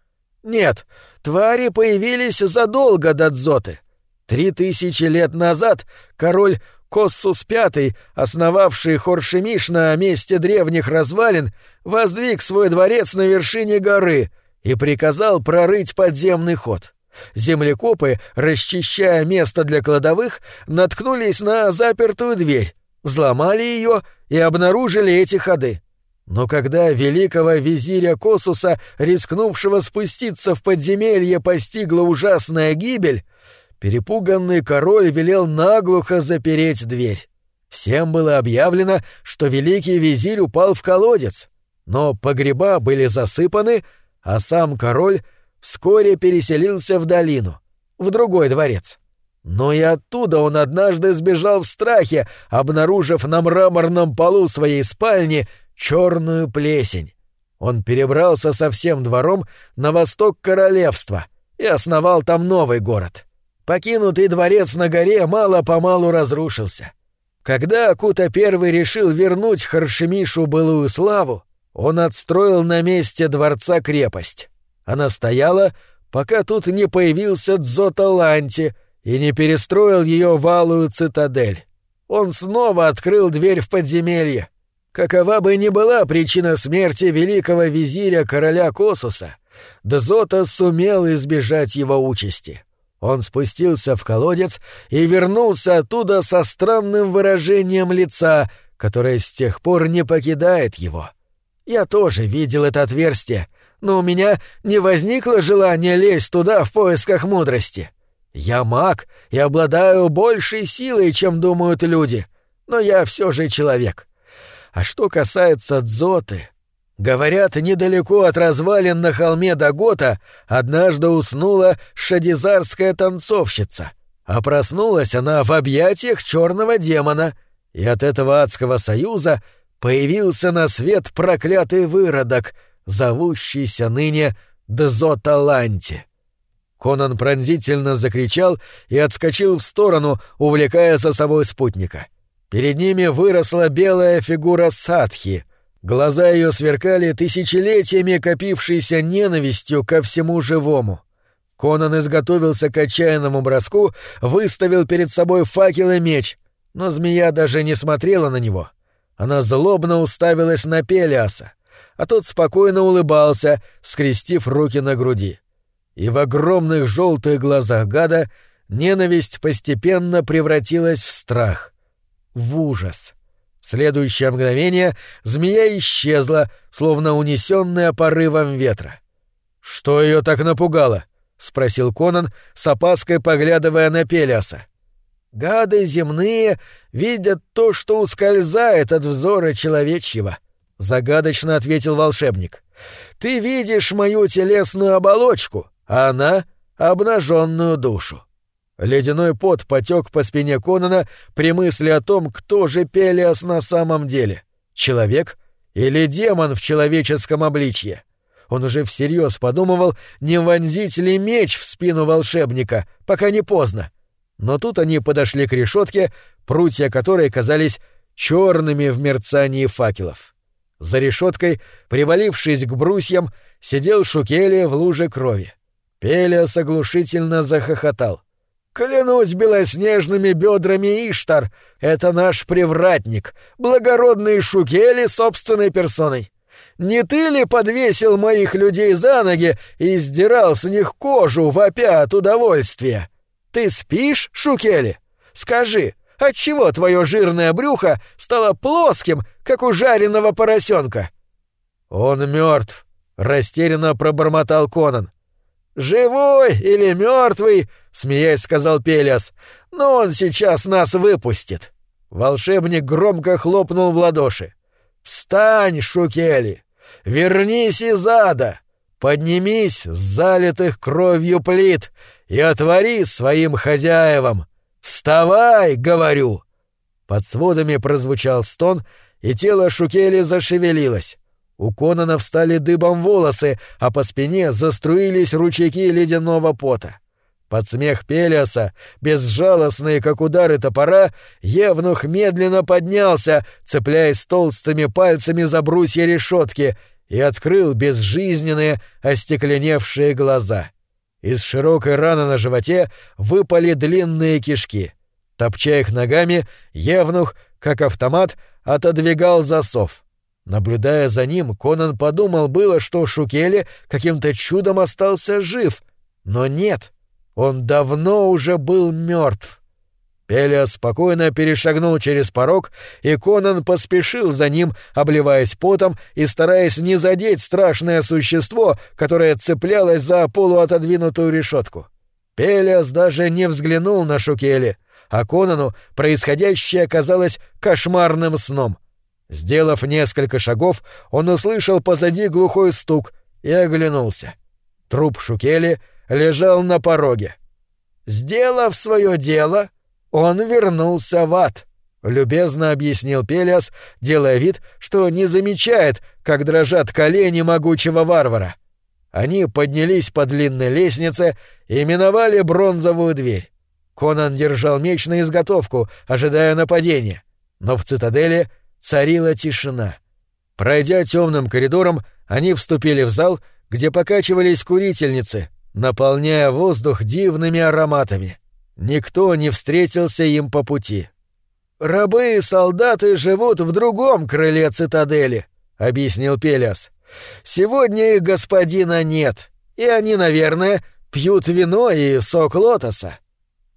Нет, твари появились задолго до Дзоты. Три тысячи лет назад король Коссус V, основавший Хоршемиш на месте древних развалин, воздвиг свой дворец на вершине горы и приказал прорыть подземный ход. Землекопы, расчищая место для кладовых, наткнулись на запертую дверь, взломали ее и обнаружили эти ходы. Но когда великого визиря Косуса, рискнувшего спуститься в подземелье, постигла ужасная гибель, перепуганный король велел наглухо запереть дверь. Всем было объявлено, что великий визирь упал в колодец, но погреба были засыпаны, а сам король вскоре переселился в долину, в другой дворец. Но и оттуда он однажды сбежал в страхе, обнаружив на мраморном полу своей спальни черную плесень. Он перебрался со всем двором на восток королевства и основал там новый город. Покинутый дворец на горе мало-помалу разрушился. Когда Акута I решил вернуть Харшемишу былую славу, он отстроил на месте дворца крепость. Она стояла, пока тут не появился Дзоталанти — и не перестроил ее валую цитадель. Он снова открыл дверь в подземелье. Какова бы ни была причина смерти великого визиря короля Косуса, Дзота сумел избежать его участи. Он спустился в колодец и вернулся оттуда со странным выражением лица, которое с тех пор не покидает его. Я тоже видел это отверстие, но у меня не возникло желания лезть туда в поисках мудрости. Я маг и обладаю большей силой, чем думают люди, но я все же человек. А что касается дзоты... Говорят, недалеко от развалин на холме Дагота однажды уснула шадизарская танцовщица, а проснулась она в объятиях черного демона, и от этого адского союза появился на свет проклятый выродок, зовущийся ныне Дзоталанти. Конан пронзительно закричал и отскочил в сторону, увлекая за собой спутника. Перед ними выросла белая фигура Садхи — Глаза ее сверкали тысячелетиями копившейся ненавистью ко всему живому. Конан изготовился к отчаянному броску, выставил перед собой факел и меч, но змея даже не смотрела на него. Она злобно уставилась на Пелиаса, а тот спокойно улыбался, скрестив руки на груди. И в огромных желтых глазах гада ненависть постепенно превратилась в страх, в ужас — в следующее мгновение змея исчезла, словно унесенная порывом ветра. «Что ее так напугало?» — спросил Конан, с опаской поглядывая на Пелиаса. «Гады земные видят то, что ускользает от взора человечьего», — загадочно ответил волшебник. «Ты видишь мою телесную оболочку, а она — обнаженную душу. Ледяной пот потек по спине Конана при мысли о том, кто же Пелиас на самом деле — человек или демон в человеческом обличье. Он уже всерьез подумывал, не вонзить ли меч в спину волшебника, пока не поздно. Но тут они подошли к решетке, прутья которой казались черными в мерцании факелов. За решеткой, привалившись к брусьям, сидел Шукели в луже крови. Пелиас оглушительно захохотал. Клянусь белоснежными бедрами Иштар, это наш привратник, благородный Шукели собственной персоной. Не ты ли подвесил моих людей за ноги и сдирал с них кожу, вопя от удовольствия? Ты спишь, Шукели? Скажи, отчего твое жирное брюхо стало плоским, как у жареного поросенка? Он мертв, растерянно пробормотал Конан. «Живой или мертвый?» — смеясь сказал Пелиас. «Но он сейчас нас выпустит». Волшебник громко хлопнул в ладоши. «Встань, Шукели! Вернись из ада! Поднимись с залитых кровью плит и отвори своим хозяевам! Вставай, говорю!» Под сводами прозвучал стон, и тело Шукели зашевелилось. У Конана встали дыбом волосы, а по спине заструились ручейки ледяного пота. Под смех Пелиаса, безжалостный, как удары топора, Евнух медленно поднялся, цепляясь толстыми пальцами за брусья решетки, и открыл безжизненные, остекленевшие глаза. Из широкой раны на животе выпали длинные кишки. Топча их ногами, Евнух, как автомат, отодвигал засов — Наблюдая за ним, Конан подумал было, что Шукели каким-то чудом остался жив, но нет, он давно уже был мертв. Пелия спокойно перешагнул через порог, и Конан поспешил за ним, обливаясь потом и стараясь не задеть страшное существо, которое цеплялось за полуотодвинутую решетку. Пелиас даже не взглянул на Шукели, а Конану происходящее казалось кошмарным сном — Сделав несколько шагов, он услышал позади глухой стук и оглянулся. Труп Шукели лежал на пороге. «Сделав свое дело, он вернулся в ад», — любезно объяснил Пелиас, делая вид, что не замечает, как дрожат колени могучего варвара. Они поднялись по длинной лестнице и миновали бронзовую дверь. Конан держал меч на изготовку, ожидая нападения. Но в цитадели царила тишина. Пройдя темным коридором, они вступили в зал, где покачивались курительницы, наполняя воздух дивными ароматами. Никто не встретился им по пути. «Рабы и солдаты живут в другом крыле цитадели», — объяснил Пелиас. «Сегодня их господина нет, и они, наверное, пьют вино и сок лотоса».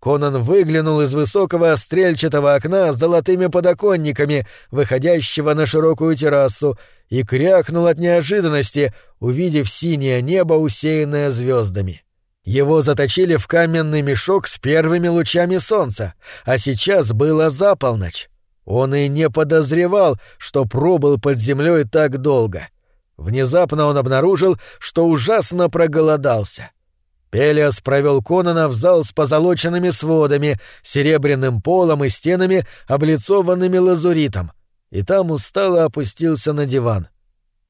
Конан выглянул из высокого стрельчатого окна с золотыми подоконниками, выходящего на широкую террасу, и крякнул от неожиданности, увидев синее небо, усеянное звездами. Его заточили в каменный мешок с первыми лучами солнца, а сейчас было за полночь. Он и не подозревал, что пробыл под землей так долго. Внезапно он обнаружил, что ужасно проголодался. Пелиас провел Конана в зал с позолоченными сводами, серебряным полом и стенами, облицованными лазуритом, и там устало опустился на диван.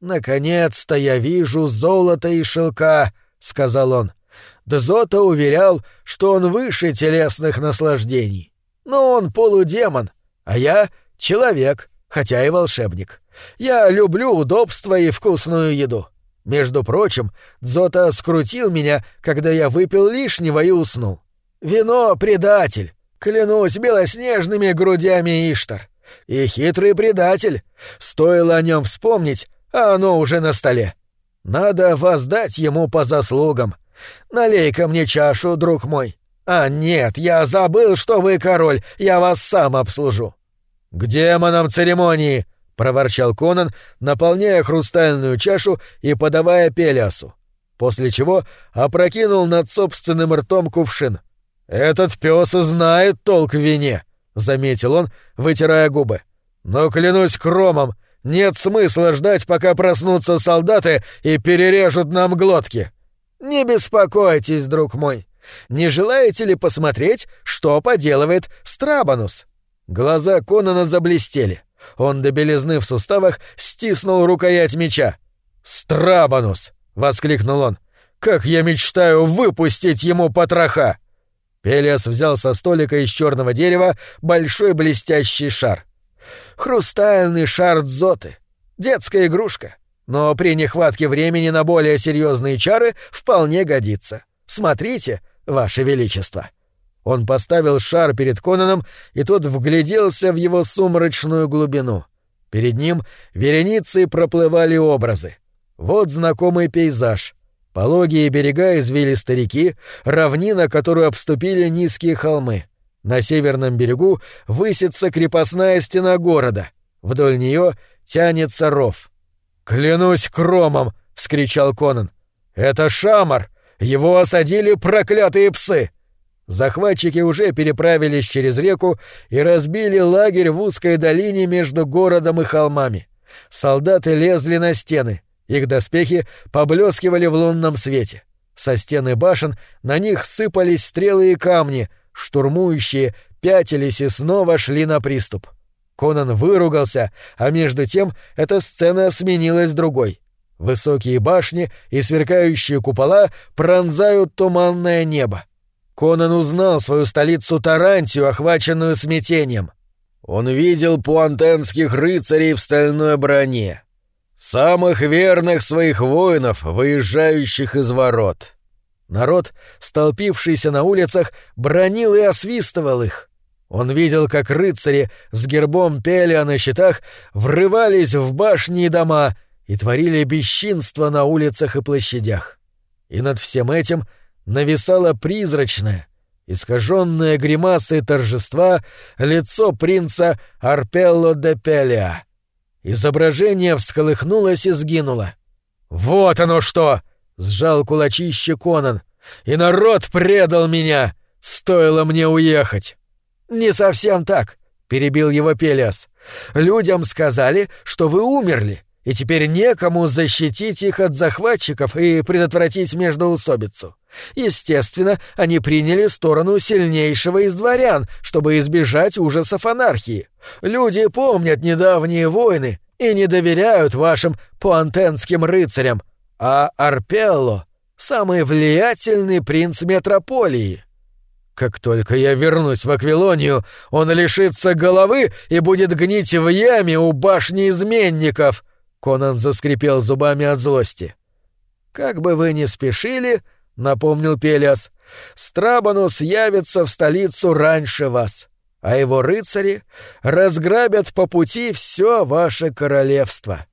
«Наконец-то я вижу золото и шелка», — сказал он. Дзота уверял, что он выше телесных наслаждений. Но он полудемон, а я — человек, хотя и волшебник. Я люблю удобство и вкусную еду. Между прочим, Дзота скрутил меня, когда я выпил лишнего и уснул. Вино — предатель. Клянусь белоснежными грудями Иштар. И хитрый предатель. Стоило о нем вспомнить, а оно уже на столе. Надо воздать ему по заслугам. Налей-ка мне чашу, друг мой. А нет, я забыл, что вы король, я вас сам обслужу. К демонам церемонии, проворчал Конан, наполняя хрустальную чашу и подавая Пелиасу, после чего опрокинул над собственным ртом кувшин. «Этот пес знает толк в вине», — заметил он, вытирая губы. «Но клянусь кромом, нет смысла ждать, пока проснутся солдаты и перережут нам глотки». «Не беспокойтесь, друг мой. Не желаете ли посмотреть, что поделывает Страбанус?» Глаза Конана заблестели. Он до белизны в суставах стиснул рукоять меча. «Страбанус!» — воскликнул он. «Как я мечтаю выпустить ему потроха!» Пелиас взял со столика из черного дерева большой блестящий шар. «Хрустальный шар дзоты. Детская игрушка. Но при нехватке времени на более серьезные чары вполне годится. Смотрите, Ваше Величество!» Он поставил шар перед Конаном, и тот вгляделся в его сумрачную глубину. Перед ним вереницей проплывали образы. Вот знакомый пейзаж. Пологие берега извели старики, равнина, которую обступили низкие холмы. На северном берегу высится крепостная стена города. Вдоль нее тянется ров. «Клянусь кромом!» — вскричал Конан. «Это Шамар! Его осадили проклятые псы!» Захватчики уже переправились через реку и разбили лагерь в узкой долине между городом и холмами. Солдаты лезли на стены, их доспехи поблескивали в лунном свете. Со стены башен на них сыпались стрелы и камни, штурмующие пятились и снова шли на приступ. Конан выругался, а между тем эта сцена сменилась другой. Высокие башни и сверкающие купола пронзают туманное небо. Конан узнал свою столицу Тарантию, охваченную смятением. Он видел пуантенских рыцарей в стальной броне. Самых верных своих воинов, выезжающих из ворот. Народ, столпившийся на улицах, бронил и освистывал их. Он видел, как рыцари с гербом Пелия на щитах врывались в башни и дома и творили бесчинство на улицах и площадях. И над всем этим — нависало призрачное, искаженное гримасой торжества лицо принца Арпелло де Пелиа. Изображение всколыхнулось и сгинуло. «Вот оно что!» — сжал кулачище Конан. «И народ предал меня! Стоило мне уехать!» «Не совсем так», — перебил его Пелиас. «Людям сказали, что вы умерли, и теперь некому защитить их от захватчиков и предотвратить междоусобицу. Естественно, они приняли сторону сильнейшего из дворян, чтобы избежать ужасов анархии. Люди помнят недавние войны и не доверяют вашим пуантенским рыцарям, а Арпелло — самый влиятельный принц метрополии. Как только я вернусь в Аквилонию, он лишится головы и будет гнить в яме у башни изменников. Конан заскрипел зубами от злости. Как бы вы ни спешили, напомнил Пелиас. Страбанус явится в столицу раньше вас, а его рыцари разграбят по пути все ваше королевство.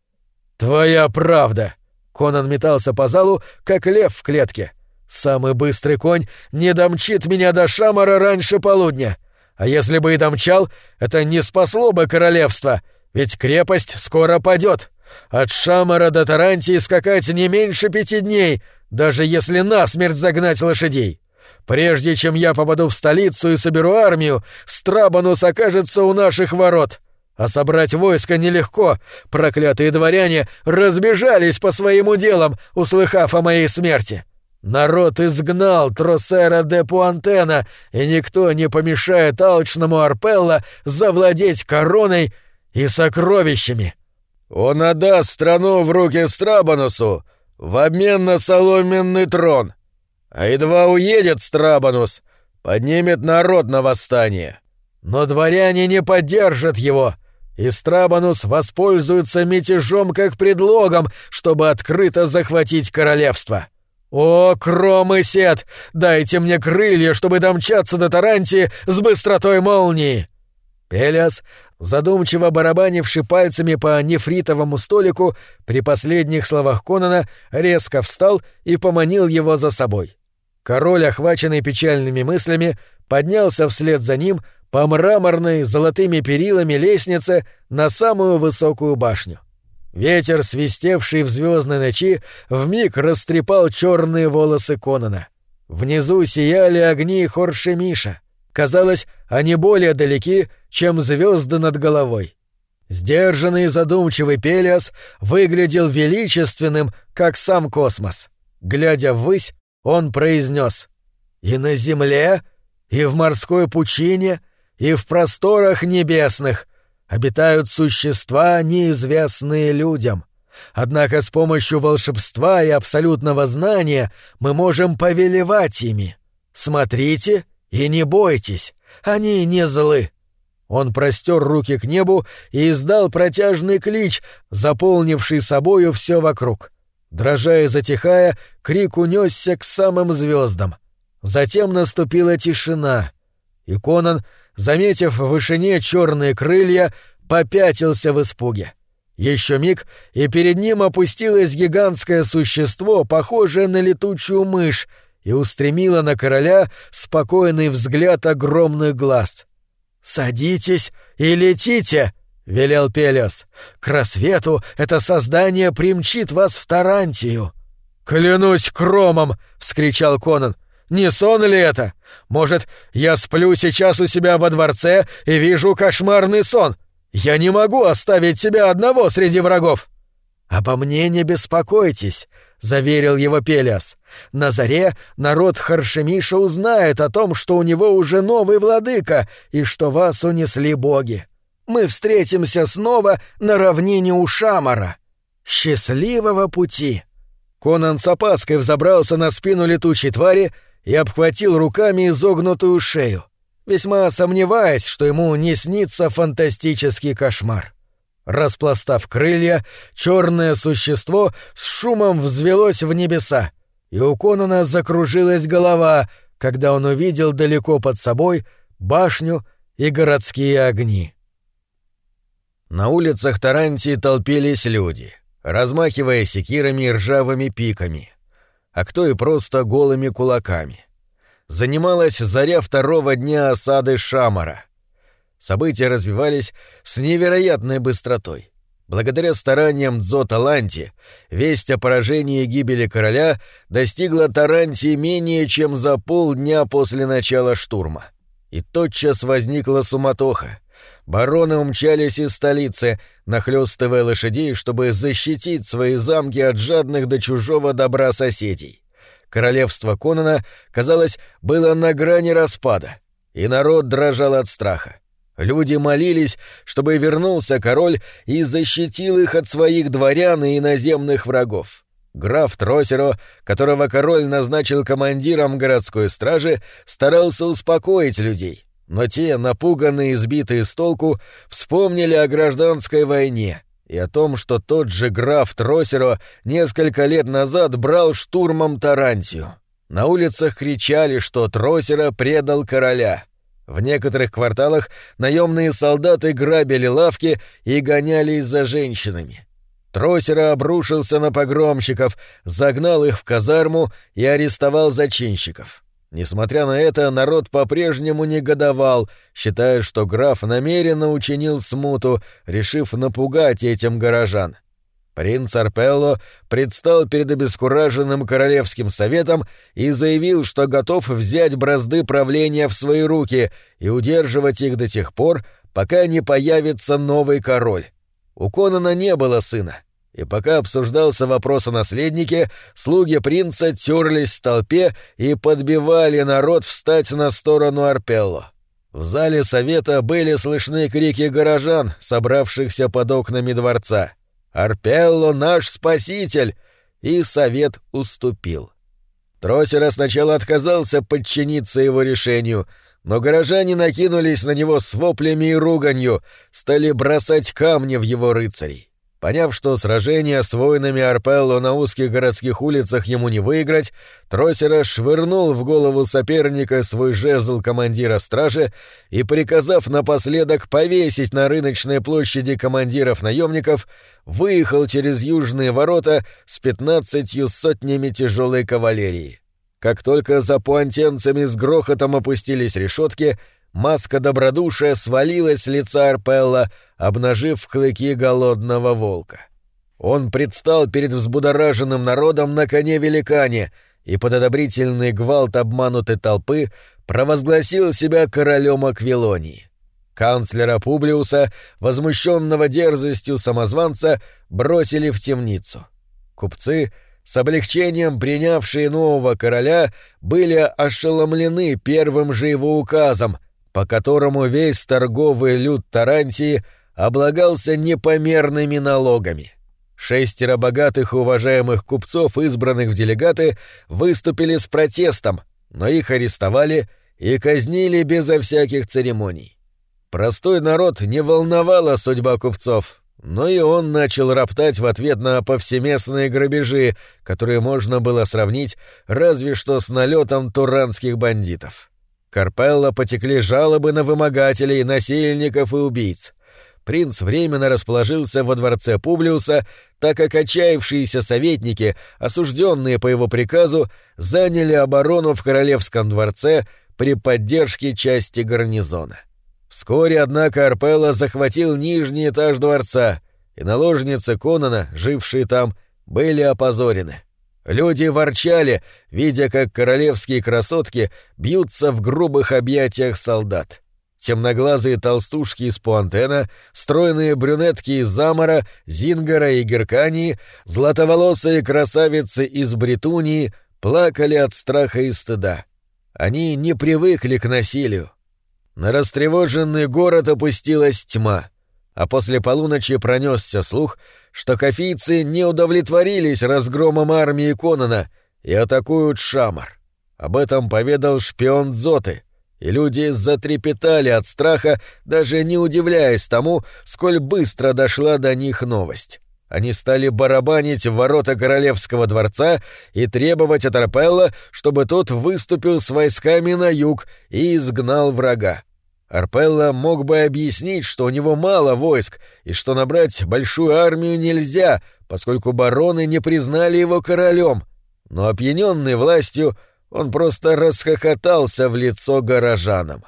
Твоя правда. Конан метался по залу, как лев в клетке. Самый быстрый конь не домчит меня до Шамара раньше полудня. А если бы и домчал, это не спасло бы королевство, ведь крепость скоро падет. От Шамара до Тарантии скакать не меньше пяти дней, даже если насмерть загнать лошадей. Прежде чем я попаду в столицу и соберу армию, Страбанус окажется у наших ворот. А собрать войско нелегко. Проклятые дворяне разбежались по своим уделам, услыхав о моей смерти. Народ изгнал Тросера де Пуантена, и никто не помешает алчному Арпелла завладеть короной и сокровищами. Он отдаст страну в руки Страбанусу в обмен на соломенный трон. А едва уедет Страбанус, поднимет народ на восстание. Но дворяне не поддержат его, и Страбанус воспользуется мятежом как предлогом, чтобы открыто захватить королевство. «О, Кром и Сет, дайте мне крылья, чтобы домчаться до Тарантии с быстротой молнии!» Пелиас задумчиво барабанивший пальцами по нефритовому столику, при последних словах Конана резко встал и поманил его за собой. Король, охваченный печальными мыслями, поднялся вслед за ним по мраморной золотыми перилами лестнице на самую высокую башню. Ветер, свистевший в звездной ночи, вмиг растрепал черные волосы Конана. Внизу сияли огни Хоршемиша. Казалось, они более далеки, чем звезды над головой. Сдержанный и задумчивый Пелиас выглядел величественным, как сам космос. Глядя ввысь, он произнес «И на земле, и в морской пучине, и в просторах небесных обитают существа, неизвестные людям. Однако с помощью волшебства и абсолютного знания мы можем повелевать ими. Смотрите и не бойтесь, они не злы. Он простер руки к небу и издал протяжный клич, заполнивший собою все вокруг. Дрожа и затихая, крик унесся к самым звездам. Затем наступила тишина, и Конан, заметив в вышине черные крылья, попятился в испуге. Еще миг, и перед ним опустилось гигантское существо, похожее на летучую мышь, и устремило на короля спокойный взгляд огромных глаз. «Садитесь и летите!» — велел Пелес. «К рассвету это создание примчит вас в Тарантию». «Клянусь кромом!» — вскричал Конан. «Не сон ли это? Может, я сплю сейчас у себя во дворце и вижу кошмарный сон? Я не могу оставить себя одного среди врагов!» «Обо мне не беспокойтесь», — заверил его Пелиас. «На заре народ Харшемиша узнает о том, что у него уже новый владыка и что вас унесли боги. Мы встретимся снова на равнине у Шамара. Счастливого пути!» Конан с опаской взобрался на спину летучей твари и обхватил руками изогнутую шею, весьма сомневаясь, что ему не снится фантастический кошмар. Распластав крылья, черное существо с шумом взвелось в небеса, и у Конана закружилась голова, когда он увидел далеко под собой башню и городские огни. На улицах Тарантии толпились люди, размахивая секирами и ржавыми пиками, а кто и просто голыми кулаками. Занималась заря второго дня осады Шамара. События развивались с невероятной быстротой. Благодаря стараниям Дзо Таланти, весть о поражении и гибели короля достигла Таранти менее чем за полдня после начала штурма. И тотчас возникла суматоха. Бароны умчались из столицы, нахлёстывая лошадей, чтобы защитить свои замки от жадных до чужого добра соседей. Королевство Конана, казалось, было на грани распада, и народ дрожал от страха. Люди молились, чтобы вернулся король и защитил их от своих дворян и иноземных врагов. Граф Тросеро, которого король назначил командиром городской стражи, старался успокоить людей, но те, напуганные и сбитые с толку, вспомнили о гражданской войне и о том, что тот же граф Тросеро несколько лет назад брал штурмом Тарантию. На улицах кричали, что Тросера предал короля — в некоторых кварталах наемные солдаты грабили лавки и гонялись за женщинами. Тросера обрушился на погромщиков, загнал их в казарму и арестовал зачинщиков. Несмотря на это, народ по-прежнему негодовал, считая, что граф намеренно учинил смуту, решив напугать этим горожан. Принц Арпелло предстал перед обескураженным королевским советом и заявил, что готов взять бразды правления в свои руки и удерживать их до тех пор, пока не появится новый король. У Конана не было сына, и пока обсуждался вопрос о наследнике, слуги принца терлись в толпе и подбивали народ встать на сторону Арпелло. В зале совета были слышны крики горожан, собравшихся под окнами дворца. «Арпелло наш спаситель!» И совет уступил. Тросера сначала отказался подчиниться его решению — но горожане накинулись на него с воплями и руганью, стали бросать камни в его рыцарей. Поняв, что сражение с воинами Арпелло на узких городских улицах ему не выиграть, Тросера швырнул в голову соперника свой жезл командира стражи и, приказав напоследок повесить на рыночной площади командиров наемников, выехал через южные ворота с пятнадцатью сотнями тяжелой кавалерии. Как только за пуантенцами с грохотом опустились решетки, маска добродушия свалилась с лица Арпелла, обнажив клыки голодного волка. Он предстал перед взбудораженным народом на коне-великане и под одобрительный гвалт обманутой толпы провозгласил себя королем Аквилонии. Канцлера Публиуса, возмущенного дерзостью самозванца, бросили в темницу. Купцы — с облегчением принявшие нового короля, были ошеломлены первым же его указом, по которому весь торговый люд Тарантии облагался непомерными налогами. Шестеро богатых уважаемых купцов, избранных в делегаты, выступили с протестом, но их арестовали и казнили безо всяких церемоний. Простой народ не волновала судьба купцов, но и он начал роптать в ответ на повсеместные грабежи, которые можно было сравнить разве что с налетом туранских бандитов. Карпелло потекли жалобы на вымогателей, насильников и убийц. Принц временно расположился во дворце Публиуса, так как отчаявшиеся советники, осужденные по его приказу, заняли оборону в королевском дворце при поддержке части гарнизона. Вскоре, однако, Арпелла захватил нижний этаж дворца, и наложницы Конана, жившие там, были опозорены. Люди ворчали, видя, как королевские красотки бьются в грубых объятиях солдат. Темноглазые толстушки из Пуантена, стройные брюнетки из Замора, Зингара и Геркании, златоволосые красавицы из Бретунии плакали от страха и стыда. Они не привыкли к насилию, на растревоженный город опустилась тьма, а после полуночи пронесся слух, что кофийцы не удовлетворились разгромом армии Конана и атакуют Шамар. Об этом поведал шпион Зоты, и люди затрепетали от страха, даже не удивляясь тому, сколь быстро дошла до них новость. Они стали барабанить в ворота королевского дворца и требовать от Арпелла, чтобы тот выступил с войсками на юг и изгнал врага. Арпелла мог бы объяснить, что у него мало войск и что набрать большую армию нельзя, поскольку бароны не признали его королем, но опьяненный властью он просто расхохотался в лицо горожанам.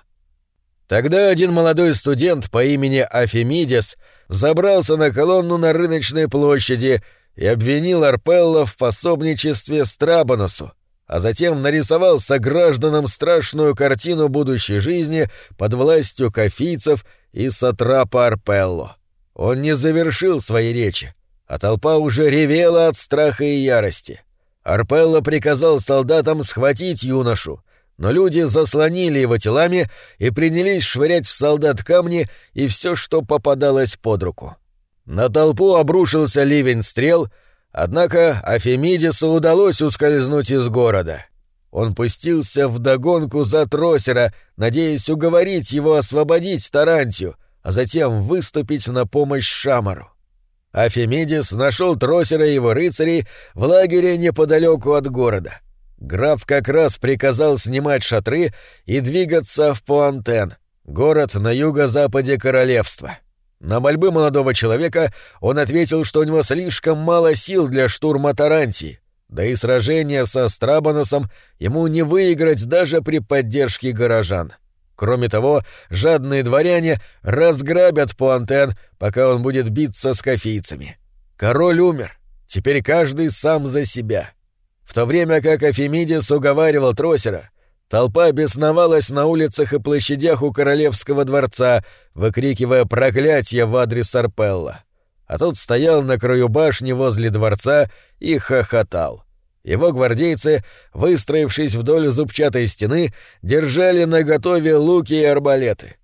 Тогда один молодой студент по имени Афемидис забрался на колонну на рыночной площади и обвинил Арпелла в пособничестве Страбонусу, а затем нарисовал согражданам страшную картину будущей жизни под властью кофийцев и сатрапа Арпелло. Он не завершил своей речи, а толпа уже ревела от страха и ярости. Арпелло приказал солдатам схватить юношу, но люди заслонили его телами и принялись швырять в солдат камни и все, что попадалось под руку. На толпу обрушился ливень стрел — Однако Афемидису удалось ускользнуть из города. Он пустился в догонку за Тросера, надеясь уговорить его освободить Тарантию, а затем выступить на помощь Шамару. Афемидис нашел Тросера и его рыцарей в лагере неподалеку от города. Граф как раз приказал снимать шатры и двигаться в Пуантен, город на юго-западе королевства. На мольбы молодого человека он ответил, что у него слишком мало сил для штурма Тарантии, да и сражение со Страбанусом ему не выиграть даже при поддержке горожан. Кроме того, жадные дворяне разграбят Пуантен, пока он будет биться с кофейцами. Король умер, теперь каждый сам за себя. В то время как Афемидис уговаривал Тросера, толпа бесновалась на улицах и площадях у королевского дворца, выкрикивая проклятия в адрес Арпелла. А тот стоял на краю башни возле дворца и хохотал. Его гвардейцы, выстроившись вдоль зубчатой стены, держали наготове луки и арбалеты.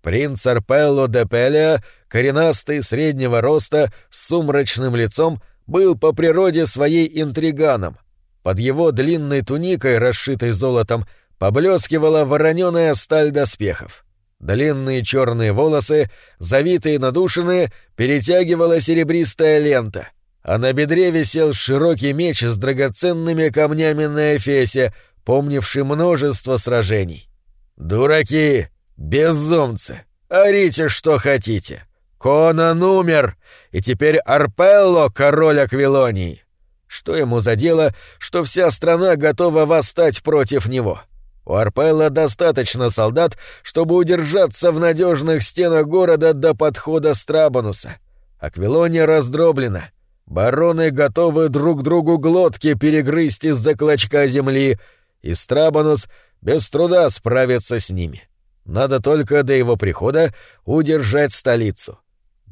Принц Арпелло де Пелеа, коренастый, среднего роста, с сумрачным лицом, был по природе своей интриганом — под его длинной туникой, расшитой золотом, поблескивала вороненая сталь доспехов. Длинные черные волосы, завитые надушенные, перетягивала серебристая лента, а на бедре висел широкий меч с драгоценными камнями на эфесе, помнивший множество сражений. «Дураки! Безумцы! Орите, что хотите! Конан умер, и теперь Арпелло — король Аквилонии!» Что ему за дело, что вся страна готова восстать против него? У Арпелла достаточно солдат, чтобы удержаться в надежных стенах города до подхода Страбануса. Аквилония раздроблена. Бароны готовы друг другу глотки перегрызть из-за клочка земли, и Страбанус без труда справится с ними. Надо только до его прихода удержать столицу.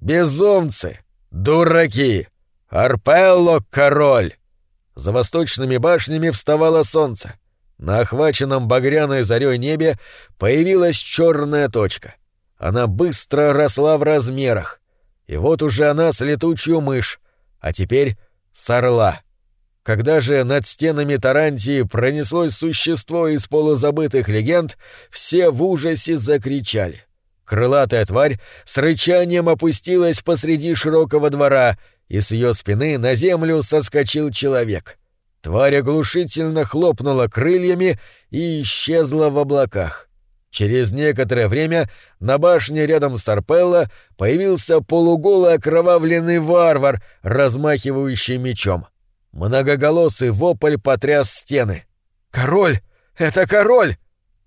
Безумцы! Дураки! «Арпелло, король!» За восточными башнями вставало солнце. На охваченном багряной зарей небе появилась черная точка. Она быстро росла в размерах. И вот уже она с летучую мышь, а теперь с орла. Когда же над стенами Тарантии пронеслось существо из полузабытых легенд, все в ужасе закричали. Крылатая тварь с рычанием опустилась посреди широкого двора — и с ее спины на землю соскочил человек. Тварь оглушительно хлопнула крыльями и исчезла в облаках. Через некоторое время на башне рядом с Арпелло появился полуголый окровавленный варвар, размахивающий мечом. Многоголосый вопль потряс стены. «Король! Это король!»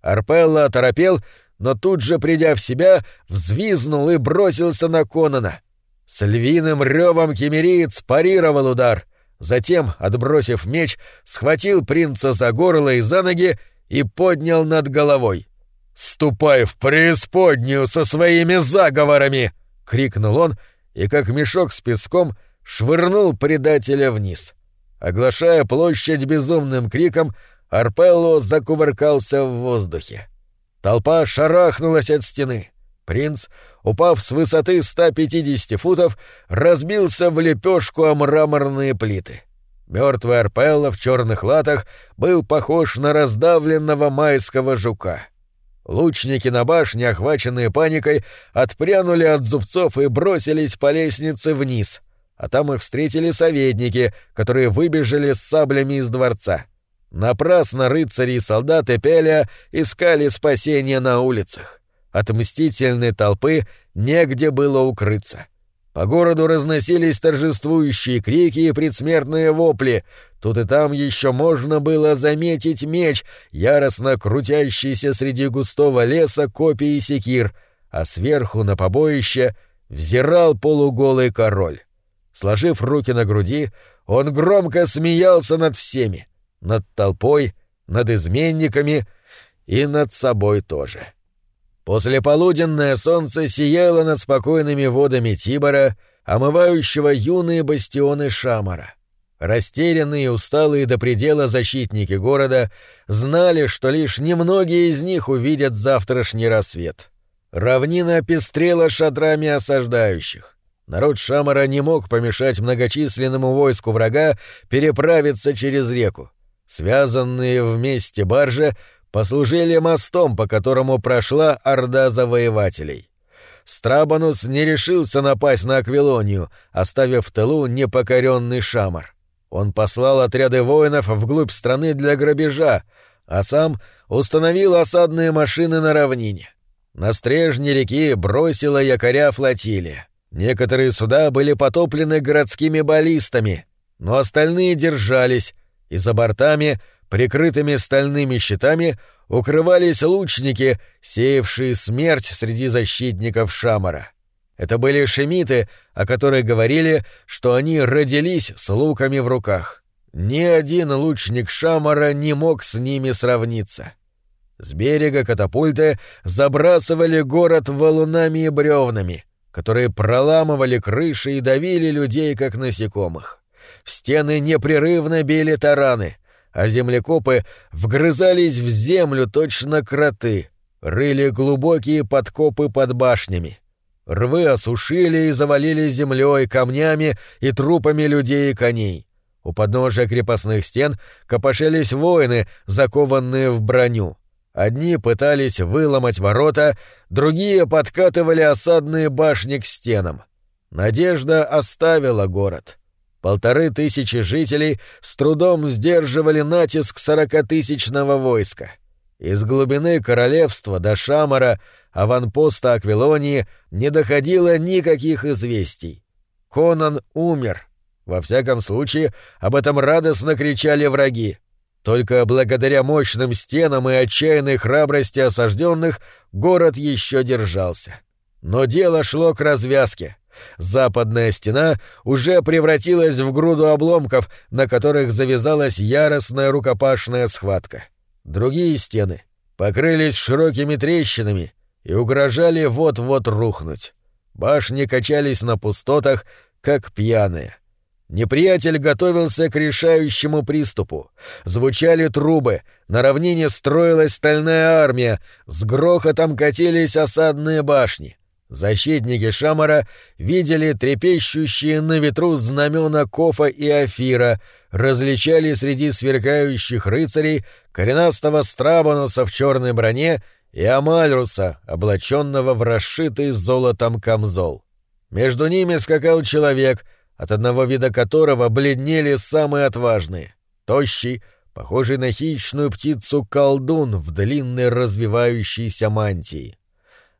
Арпелло оторопел, но тут же, придя в себя, взвизнул и бросился на Конона. С львиным ревом кемериец парировал удар, затем, отбросив меч, схватил принца за горло и за ноги и поднял над головой. «Ступай в преисподнюю со своими заговорами!» — крикнул он, и как мешок с песком швырнул предателя вниз. Оглашая площадь безумным криком, Арпелло закувыркался в воздухе. Толпа шарахнулась от стены. Принц, упав с высоты 150 футов, разбился в лепешку о мраморные плиты. Мертвый Арпелло в черных латах был похож на раздавленного майского жука. Лучники на башне, охваченные паникой, отпрянули от зубцов и бросились по лестнице вниз, а там их встретили советники, которые выбежали с саблями из дворца. Напрасно рыцари и солдаты Пеля искали спасения на улицах. От мстительной толпы негде было укрыться. По городу разносились торжествующие крики и предсмертные вопли. Тут и там еще можно было заметить меч, яростно крутящийся среди густого леса копий и секир, а сверху на побоище взирал полуголый король. Сложив руки на груди, он громко смеялся над всеми, над толпой, над изменниками и над собой тоже. — Послеполуденное солнце сияло над спокойными водами Тибора, омывающего юные бастионы Шамара. Растерянные и усталые до предела защитники города знали, что лишь немногие из них увидят завтрашний рассвет. Равнина пестрела шатрами осаждающих. Народ Шамара не мог помешать многочисленному войску врага переправиться через реку. Связанные вместе баржи послужили мостом, по которому прошла орда завоевателей. Страбанус не решился напасть на Аквилонию, оставив в тылу непокоренный Шамар. Он послал отряды воинов вглубь страны для грабежа, а сам установил осадные машины на равнине. На стрежне реки бросила якоря флотилия. Некоторые суда были потоплены городскими баллистами, но остальные держались, и за бортами, прикрытыми стальными щитами, укрывались лучники, сеявшие смерть среди защитников Шамара. Это были шемиты, о которых говорили, что они родились с луками в руках. Ни один лучник Шамара не мог с ними сравниться. С берега катапульты забрасывали город валунами и бревнами, которые проламывали крыши и давили людей, как насекомых. В стены непрерывно били тараны, а землекопы вгрызались в землю точно кроты, рыли глубокие подкопы под башнями. Рвы осушили и завалили землей, камнями и трупами людей и коней. У подножия крепостных стен копошились воины, закованные в броню. Одни пытались выломать ворота, другие подкатывали осадные башни к стенам. Надежда оставила город. Полторы тысячи жителей с трудом сдерживали натиск сорокатысячного войска. Из глубины королевства до Шамара, аванпоста Аквилонии, не доходило никаких известий. Конан умер. Во всяком случае, об этом радостно кричали враги. Только благодаря мощным стенам и отчаянной храбрости осажденных город еще держался. Но дело шло к развязке. Западная стена уже превратилась в груду обломков, на которых завязалась яростная рукопашная схватка. Другие стены покрылись широкими трещинами и угрожали вот-вот рухнуть. Башни качались на пустотах, как пьяные. Неприятель готовился к решающему приступу. Звучали трубы, на равнине строилась стальная армия, с грохотом катились осадные башни. Защитники Шамара видели трепещущие на ветру знамена Кофа и Афира, различали среди сверкающих рыцарей коренастого Страбануса в черной броне и Амальруса, облаченного в расшитый золотом камзол. Между ними скакал человек — от одного вида которого бледнели самые отважные. Тощий, похожий на хищную птицу колдун в длинной развивающейся мантии.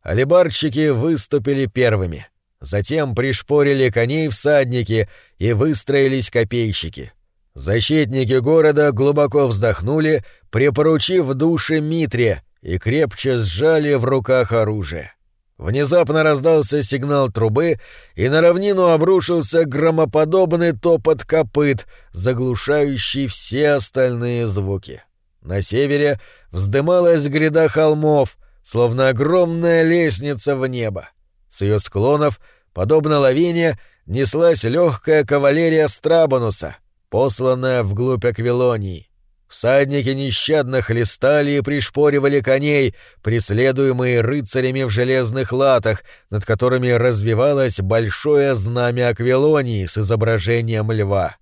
Алибарщики выступили первыми. Затем пришпорили коней всадники и выстроились копейщики. Защитники города глубоко вздохнули, припоручив души Митре, и крепче сжали в руках оружие. Внезапно раздался сигнал трубы, и на равнину обрушился громоподобный топот копыт, заглушающий все остальные звуки. На севере вздымалась гряда холмов, словно огромная лестница в небо. С ее склонов, подобно лавине, неслась легкая кавалерия Страбонуса, посланная вглубь Аквилонии. Всадники нещадно хлестали и пришпоривали коней, преследуемые рыцарями в железных латах, над которыми развивалось большое знамя Аквилонии с изображением льва.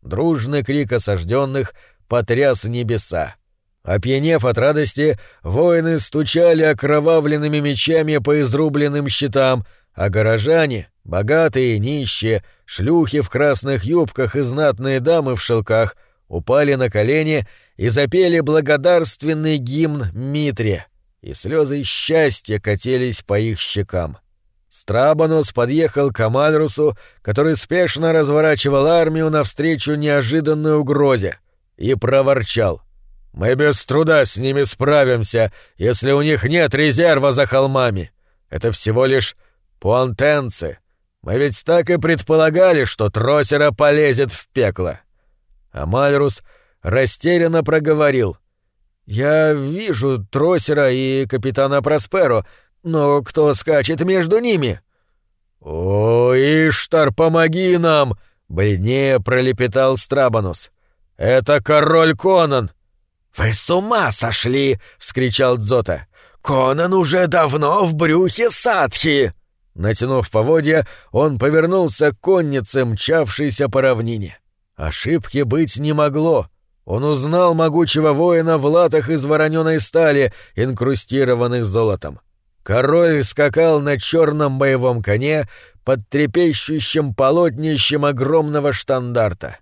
Дружный крик осажденных потряс небеса. Опьянев от радости, воины стучали окровавленными мечами по изрубленным щитам, а горожане, богатые и нищие, шлюхи в красных юбках и знатные дамы в шелках — упали на колени и запели благодарственный гимн Митре, и слезы счастья катились по их щекам. Страбанус подъехал к Амальрусу, который спешно разворачивал армию навстречу неожиданной угрозе, и проворчал. «Мы без труда с ними справимся, если у них нет резерва за холмами. Это всего лишь пуантенцы. Мы ведь так и предполагали, что Тросера полезет в пекло». А Мальрус растерянно проговорил. «Я вижу Тросера и капитана Просперо, но кто скачет между ними?» «О, Иштар, помоги нам!» — бледнее пролепетал Страбанус. «Это король Конан!» «Вы с ума сошли!» — вскричал Дзота. «Конан уже давно в брюхе Садхи!» Натянув поводья, он повернулся к коннице, мчавшейся по равнине. Ошибки быть не могло. Он узнал могучего воина в латах из вороненой стали, инкрустированных золотом. Король скакал на черном боевом коне под трепещущим полотнищем огромного штандарта.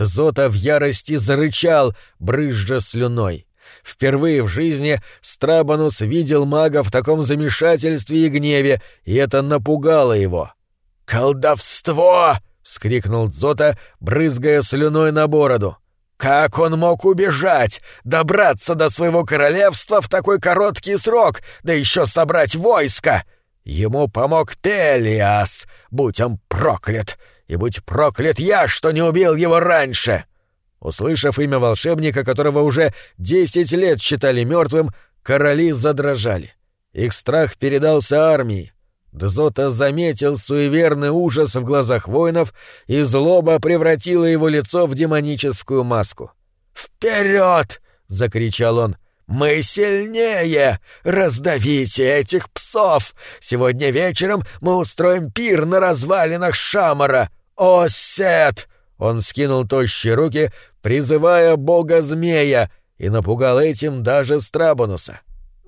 Тзота в ярости зарычал, брызжа слюной. Впервые в жизни Страбанус видел мага в таком замешательстве и гневе, и это напугало его. «Колдовство!» — вскрикнул Дзота, брызгая слюной на бороду. «Как он мог убежать, добраться до своего королевства в такой короткий срок, да еще собрать войско? Ему помог Пелиас, будь он проклят, и будь проклят я, что не убил его раньше!» Услышав имя волшебника, которого уже десять лет считали мертвым, короли задрожали. Их страх передался армии. Дзота заметил суеверный ужас в глазах воинов, и злоба превратила его лицо в демоническую маску. «Вперед!» — закричал он. «Мы сильнее! Раздавите этих псов! Сегодня вечером мы устроим пир на развалинах Шамара! О, Сет!» Он вскинул тощие руки, призывая бога-змея, и напугал этим даже Страбонуса.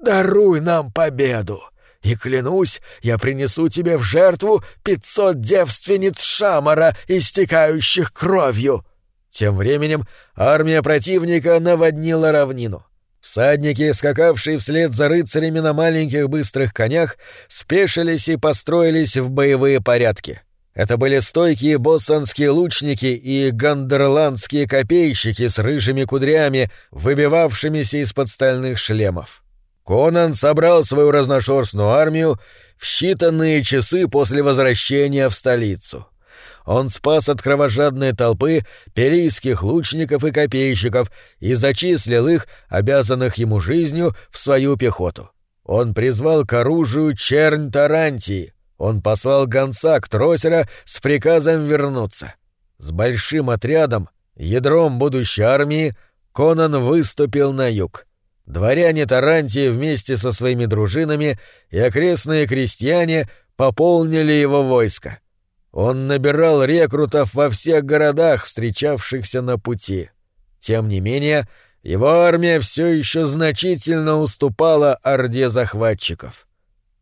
«Даруй нам победу! И клянусь, я принесу тебе в жертву пятьсот девственниц Шамара, истекающих кровью!» Тем временем армия противника наводнила равнину. Всадники, скакавшие вслед за рыцарями на маленьких быстрых конях, спешились и построились в боевые порядки. Это были стойкие боссонские лучники и гандерландские копейщики с рыжими кудрями, выбивавшимися из-под стальных шлемов. Конан собрал свою разношерстную армию в считанные часы после возвращения в столицу. Он спас от кровожадной толпы пелийских лучников и копейщиков и зачислил их, обязанных ему жизнью, в свою пехоту. Он призвал к оружию чернь Тарантии — он послал гонца к Тросера с приказом вернуться. С большим отрядом, ядром будущей армии, Конан выступил на юг. Дворяне Тарантии вместе со своими дружинами и окрестные крестьяне пополнили его войско. Он набирал рекрутов во всех городах, встречавшихся на пути. Тем не менее, его армия все еще значительно уступала орде захватчиков.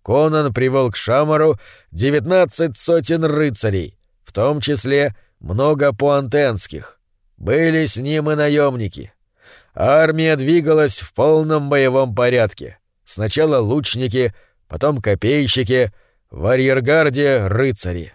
Конан привел к Шамару девятнадцать сотен рыцарей, в том числе много пуантенских. Были с ним и наемники. Армия двигалась в полном боевом порядке. Сначала лучники, потом копейщики, в арьергарде рыцари.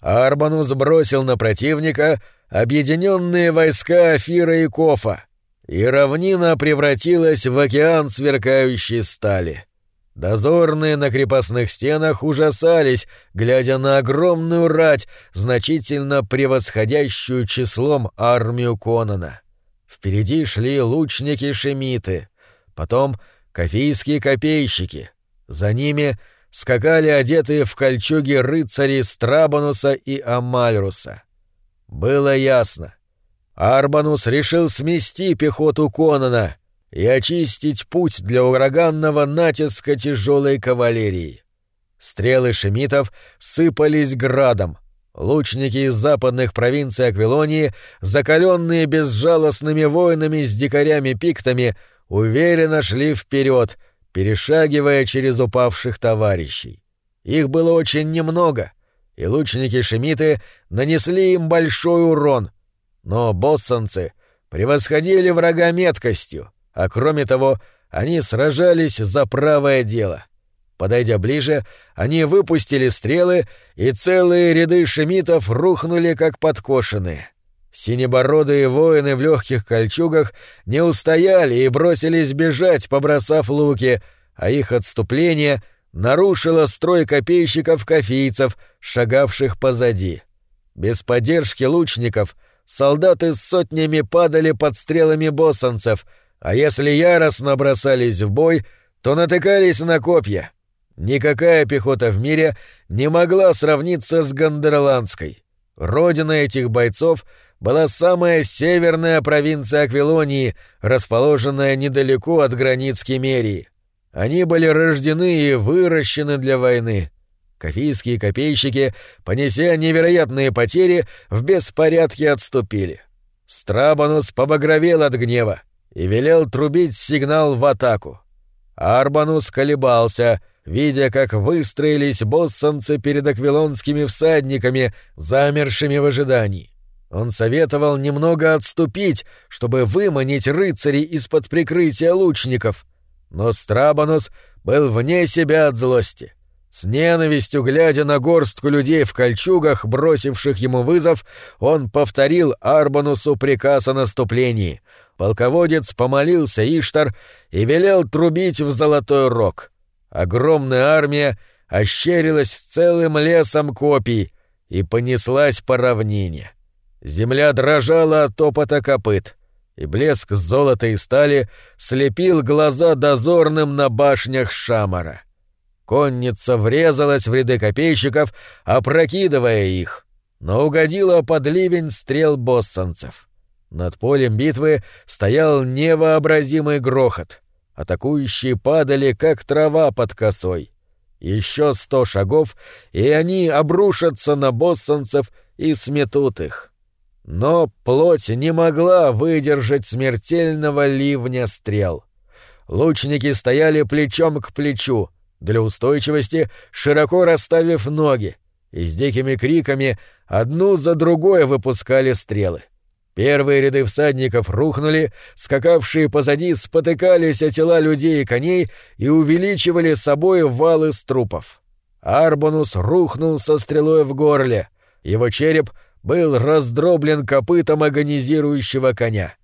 Арбанус бросил на противника объединенные войска Афира и Кофа, и равнина превратилась в океан сверкающей стали. Дозорные на крепостных стенах ужасались, глядя на огромную рать, значительно превосходящую числом армию Конона. Впереди шли лучники-шемиты, потом кофейские копейщики. За ними скакали одетые в кольчуги рыцари Страбануса и Амальруса. Было ясно. Арбанус решил смести пехоту Конона — и очистить путь для ураганного натиска тяжелой кавалерии. Стрелы шемитов сыпались градом. Лучники из западных провинций Аквилонии, закаленные безжалостными воинами с дикарями-пиктами, уверенно шли вперед, перешагивая через упавших товарищей. Их было очень немного, и лучники-шемиты нанесли им большой урон, но боссонцы превосходили врага меткостью, а кроме того, они сражались за правое дело. Подойдя ближе, они выпустили стрелы, и целые ряды шемитов рухнули как подкошенные. Синебородые воины в легких кольчугах не устояли и бросились бежать, побросав луки, а их отступление нарушило строй копейщиков-кофийцев, шагавших позади. Без поддержки лучников солдаты с сотнями падали под стрелами боссанцев — а если яростно бросались в бой, то натыкались на копья. Никакая пехота в мире не могла сравниться с Гандерландской. Родина этих бойцов была самая северная провинция Аквилонии, расположенная недалеко от границ Кемерии. Они были рождены и выращены для войны. Кофийские копейщики, понеся невероятные потери, в беспорядке отступили. Страбанус побагровел от гнева и велел трубить сигнал в атаку. Арбанус колебался, видя, как выстроились боссанцы перед аквилонскими всадниками, замершими в ожидании. Он советовал немного отступить, чтобы выманить рыцарей из-под прикрытия лучников. Но Страбанус был вне себя от злости. С ненавистью, глядя на горстку людей в кольчугах, бросивших ему вызов, он повторил Арбанусу приказ о наступлении. Полководец помолился Иштар и велел трубить в золотой рог. Огромная армия ощерилась целым лесом копий и понеслась по равнине. Земля дрожала от топота копыт, и блеск золота и стали слепил глаза дозорным на башнях Шамара. Конница врезалась в ряды копейщиков, опрокидывая их, но угодила под ливень стрел боссанцев. Над полем битвы стоял невообразимый грохот. Атакующие падали, как трава под косой. Еще сто шагов, и они обрушатся на боссанцев и сметут их. Но плоть не могла выдержать смертельного ливня стрел. Лучники стояли плечом к плечу, для устойчивости широко расставив ноги, и с дикими криками одну за другой выпускали стрелы. Первые ряды всадников рухнули, скакавшие позади спотыкались о тела людей и коней и увеличивали собой валы из трупов. Арбонус рухнул со стрелой в горле. Его череп был раздроблен копытом агонизирующего коня.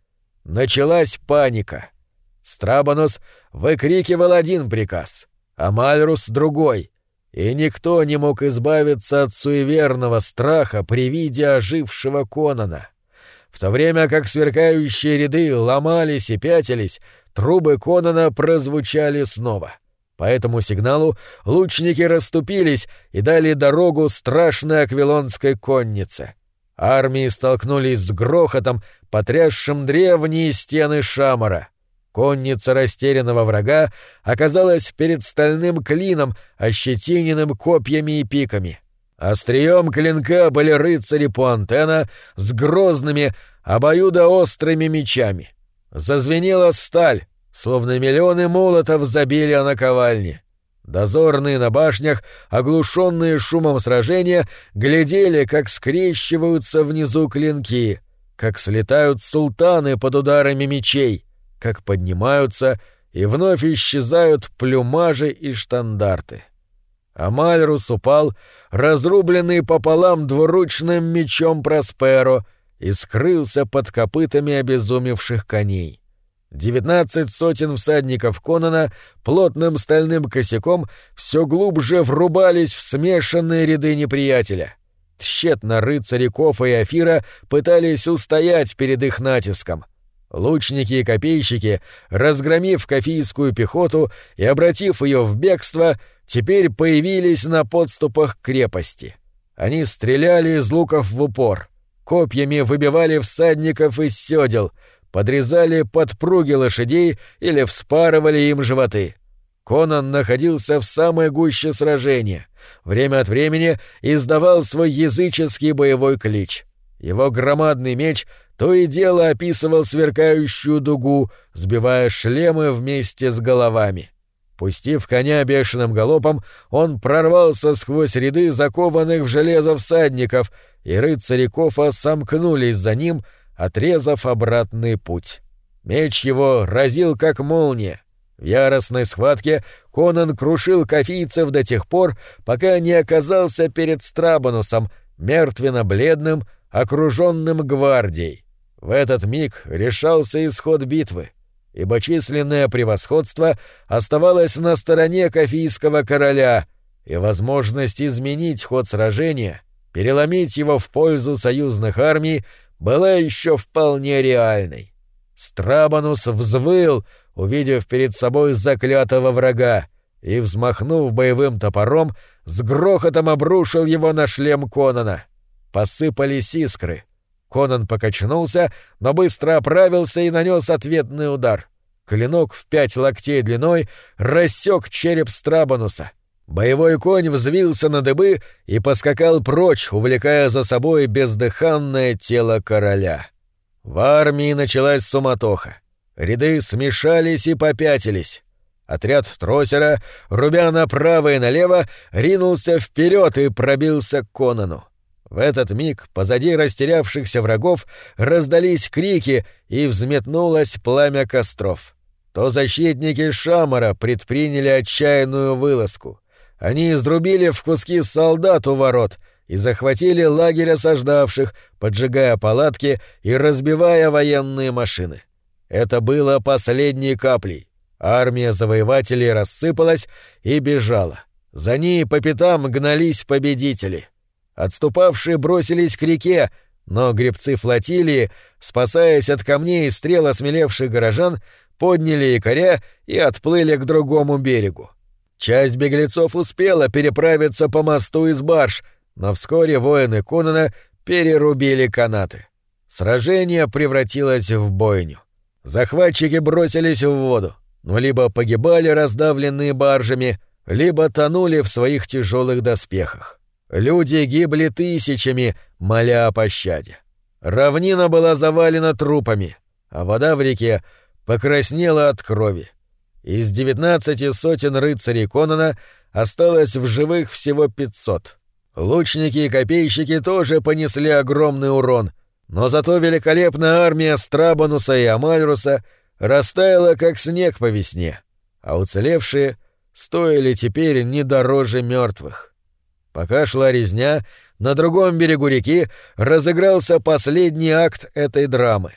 Началась паника. Страбанус выкрикивал один приказ, а Мальрус — другой, и никто не мог избавиться от суеверного страха при виде ожившего Конана. В то время как сверкающие ряды ломались и пятились, трубы Конана прозвучали снова. По этому сигналу лучники расступились и дали дорогу страшной аквилонской коннице. Армии столкнулись с грохотом, потрясшим древние стены Шамара. Конница растерянного врага оказалась перед стальным клином, ощетиненным копьями и пиками. Острием клинка были рыцари Пуантена с грозными, обоюдоострыми мечами. Зазвенела сталь, словно миллионы молотов забили о наковальне. Дозорные на башнях, оглушенные шумом сражения, глядели, как скрещиваются внизу клинки, как слетают султаны под ударами мечей, как поднимаются и вновь исчезают плюмажи и штандарты. Амальрус упал, разрубленный пополам двуручным мечом Просперо, и скрылся под копытами обезумевших коней. Девятнадцать сотен всадников Конона плотным стальным косяком все глубже врубались в смешанные ряды неприятеля. Тщетно рыцари Кофа и Афира пытались устоять перед их натиском. Лучники и копейщики, разгромив кофийскую пехоту и обратив ее в бегство, теперь появились на подступах крепости. Они стреляли из луков в упор, копьями выбивали всадников из седел — подрезали подпруги лошадей или вспарывали им животы. Конан находился в самой гуще сражения. Время от времени издавал свой языческий боевой клич. Его громадный меч то и дело описывал сверкающую дугу, сбивая шлемы вместе с головами. Пустив коня бешеным галопом, он прорвался сквозь ряды закованных в железо всадников, и рыцари Кофа сомкнулись за ним — отрезав обратный путь. Меч его разил как молния. В яростной схватке Конан крушил кофийцев до тех пор, пока не оказался перед Страбанусом, мертвенно-бледным, окруженным гвардией. В этот миг решался исход битвы, ибо численное превосходство оставалось на стороне кофийского короля, и возможность изменить ход сражения, переломить его в пользу союзных армий, была еще вполне реальной. Страбанус взвыл, увидев перед собой заклятого врага, и, взмахнув боевым топором, с грохотом обрушил его на шлем Конана. Посыпались искры. Конан покачнулся, но быстро оправился и нанес ответный удар. Клинок в пять локтей длиной рассек череп Страбануса — Боевой конь взвился на дыбы и поскакал прочь, увлекая за собой бездыханное тело короля. В армии началась суматоха. Ряды смешались и попятились. Отряд Тросера, рубя направо и налево, ринулся вперед и пробился к Конану. В этот миг позади растерявшихся врагов раздались крики и взметнулось пламя костров. То защитники Шамара предприняли отчаянную вылазку. Они изрубили в куски солдат у ворот и захватили лагерь осаждавших, поджигая палатки и разбивая военные машины. Это было последней каплей. Армия завоевателей рассыпалась и бежала. За ней по пятам гнались победители. Отступавшие бросились к реке, но гребцы флотилии, спасаясь от камней и стрел осмелевших горожан, подняли якоря и отплыли к другому берегу. Часть беглецов успела переправиться по мосту из барж, но вскоре воины Конана перерубили канаты. Сражение превратилось в бойню. Захватчики бросились в воду, но либо погибали раздавленные баржами, либо тонули в своих тяжелых доспехах. Люди гибли тысячами, моля о пощаде. Равнина была завалена трупами, а вода в реке покраснела от крови. Из девятнадцати сотен рыцарей Конана осталось в живых всего пятьсот. Лучники и копейщики тоже понесли огромный урон, но зато великолепная армия Страбануса и Амальруса растаяла как снег по весне, а уцелевшие стоили теперь не дороже мертвых. Пока шла резня, на другом берегу реки разыгрался последний акт этой драмы.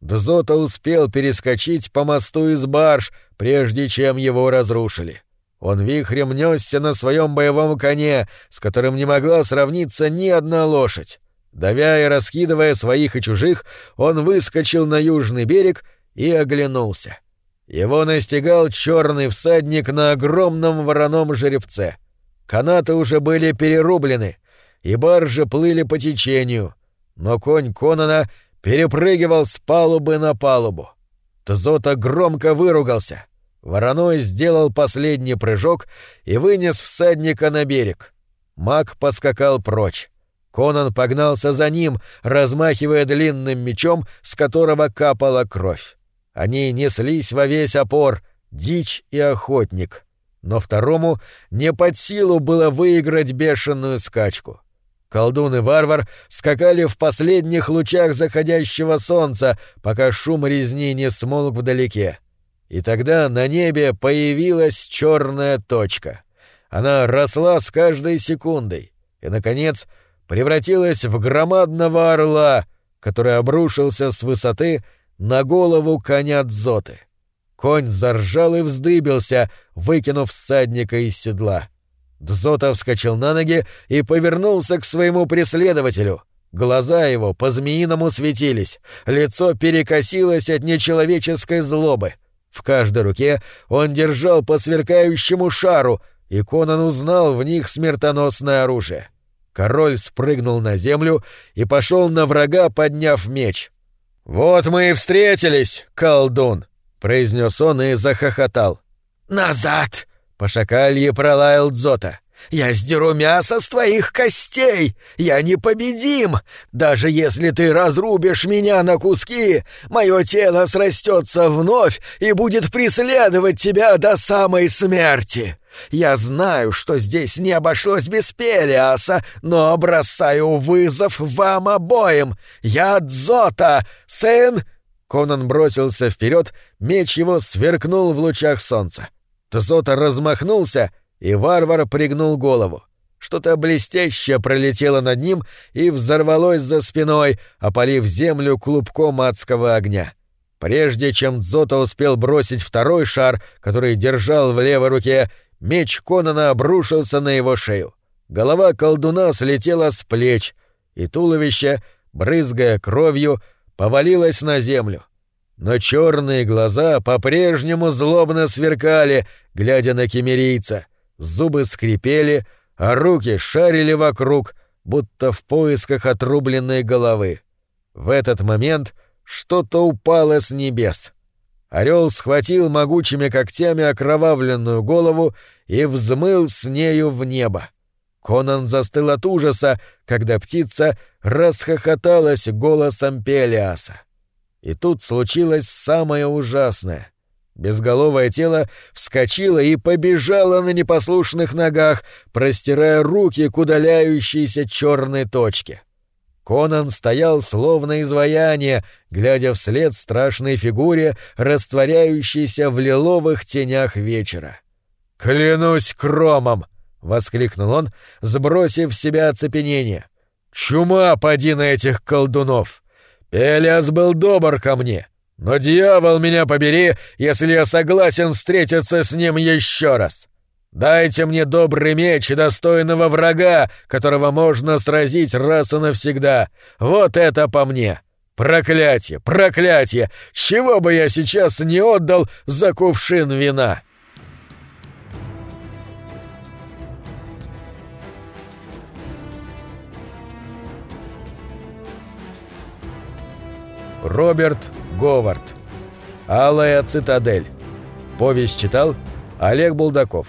Дзота успел перескочить по мосту из барж, прежде чем его разрушили. Он вихрем несся на своем боевом коне, с которым не могла сравниться ни одна лошадь. Давя и раскидывая своих и чужих, он выскочил на южный берег и оглянулся. Его настигал черный всадник на огромном вороном жеребце — Канаты уже были перерублены, и баржи плыли по течению, но конь Конана перепрыгивал с палубы на палубу. Тзота громко выругался. Вороной сделал последний прыжок и вынес всадника на берег. Маг поскакал прочь. Конан погнался за ним, размахивая длинным мечом, с которого капала кровь. Они неслись во весь опор, дичь и охотник но второму не под силу было выиграть бешеную скачку. Колдун и варвар скакали в последних лучах заходящего солнца, пока шум резни не смолк вдалеке. И тогда на небе появилась черная точка. Она росла с каждой секундой и, наконец, превратилась в громадного орла, который обрушился с высоты на голову коня Дзоты. Конь заржал и вздыбился, выкинув всадника из седла. Дзота вскочил на ноги и повернулся к своему преследователю. Глаза его по-змеиному светились, лицо перекосилось от нечеловеческой злобы. В каждой руке он держал по сверкающему шару, и Конан узнал в них смертоносное оружие. Король спрыгнул на землю и пошел на врага, подняв меч. «Вот мы и встретились, колдун!» — произнес он и захохотал. «Назад!» — по шакалье пролаял Дзота. «Я сдеру мясо с твоих костей! Я непобедим! Даже если ты разрубишь меня на куски, мое тело срастется вновь и будет преследовать тебя до самой смерти!» Я знаю, что здесь не обошлось без Пелиаса, но бросаю вызов вам обоим. Я Дзота, сын Конан бросился вперед, меч его сверкнул в лучах солнца. Тзота размахнулся, и варвар пригнул голову. Что-то блестящее пролетело над ним и взорвалось за спиной, опалив землю клубком адского огня. Прежде чем Дзота успел бросить второй шар, который держал в левой руке, меч Конана обрушился на его шею. Голова колдуна слетела с плеч, и туловище, брызгая кровью, повалилась на землю. Но черные глаза по-прежнему злобно сверкали, глядя на кемерийца. Зубы скрипели, а руки шарили вокруг, будто в поисках отрубленной головы. В этот момент что-то упало с небес. Орел схватил могучими когтями окровавленную голову и взмыл с нею в небо. Конан застыл от ужаса, когда птица расхохоталась голосом Пелиаса. И тут случилось самое ужасное. Безголовое тело вскочило и побежало на непослушных ногах, простирая руки к удаляющейся черной точке. Конан стоял словно изваяние, глядя вслед страшной фигуре, растворяющейся в лиловых тенях вечера. «Клянусь кромом!» — воскликнул он, сбросив в себя оцепенение. «Чума поди на этих колдунов! Пелиас был добр ко мне!» Но дьявол меня побери, если я согласен встретиться с ним еще раз. Дайте мне добрый меч и достойного врага, которого можно сразить раз и навсегда. Вот это по мне. Проклятие, проклятие! Чего бы я сейчас не отдал за кувшин вина!» Роберт Говард. Алая цитадель. Повесть читал Олег Булдаков.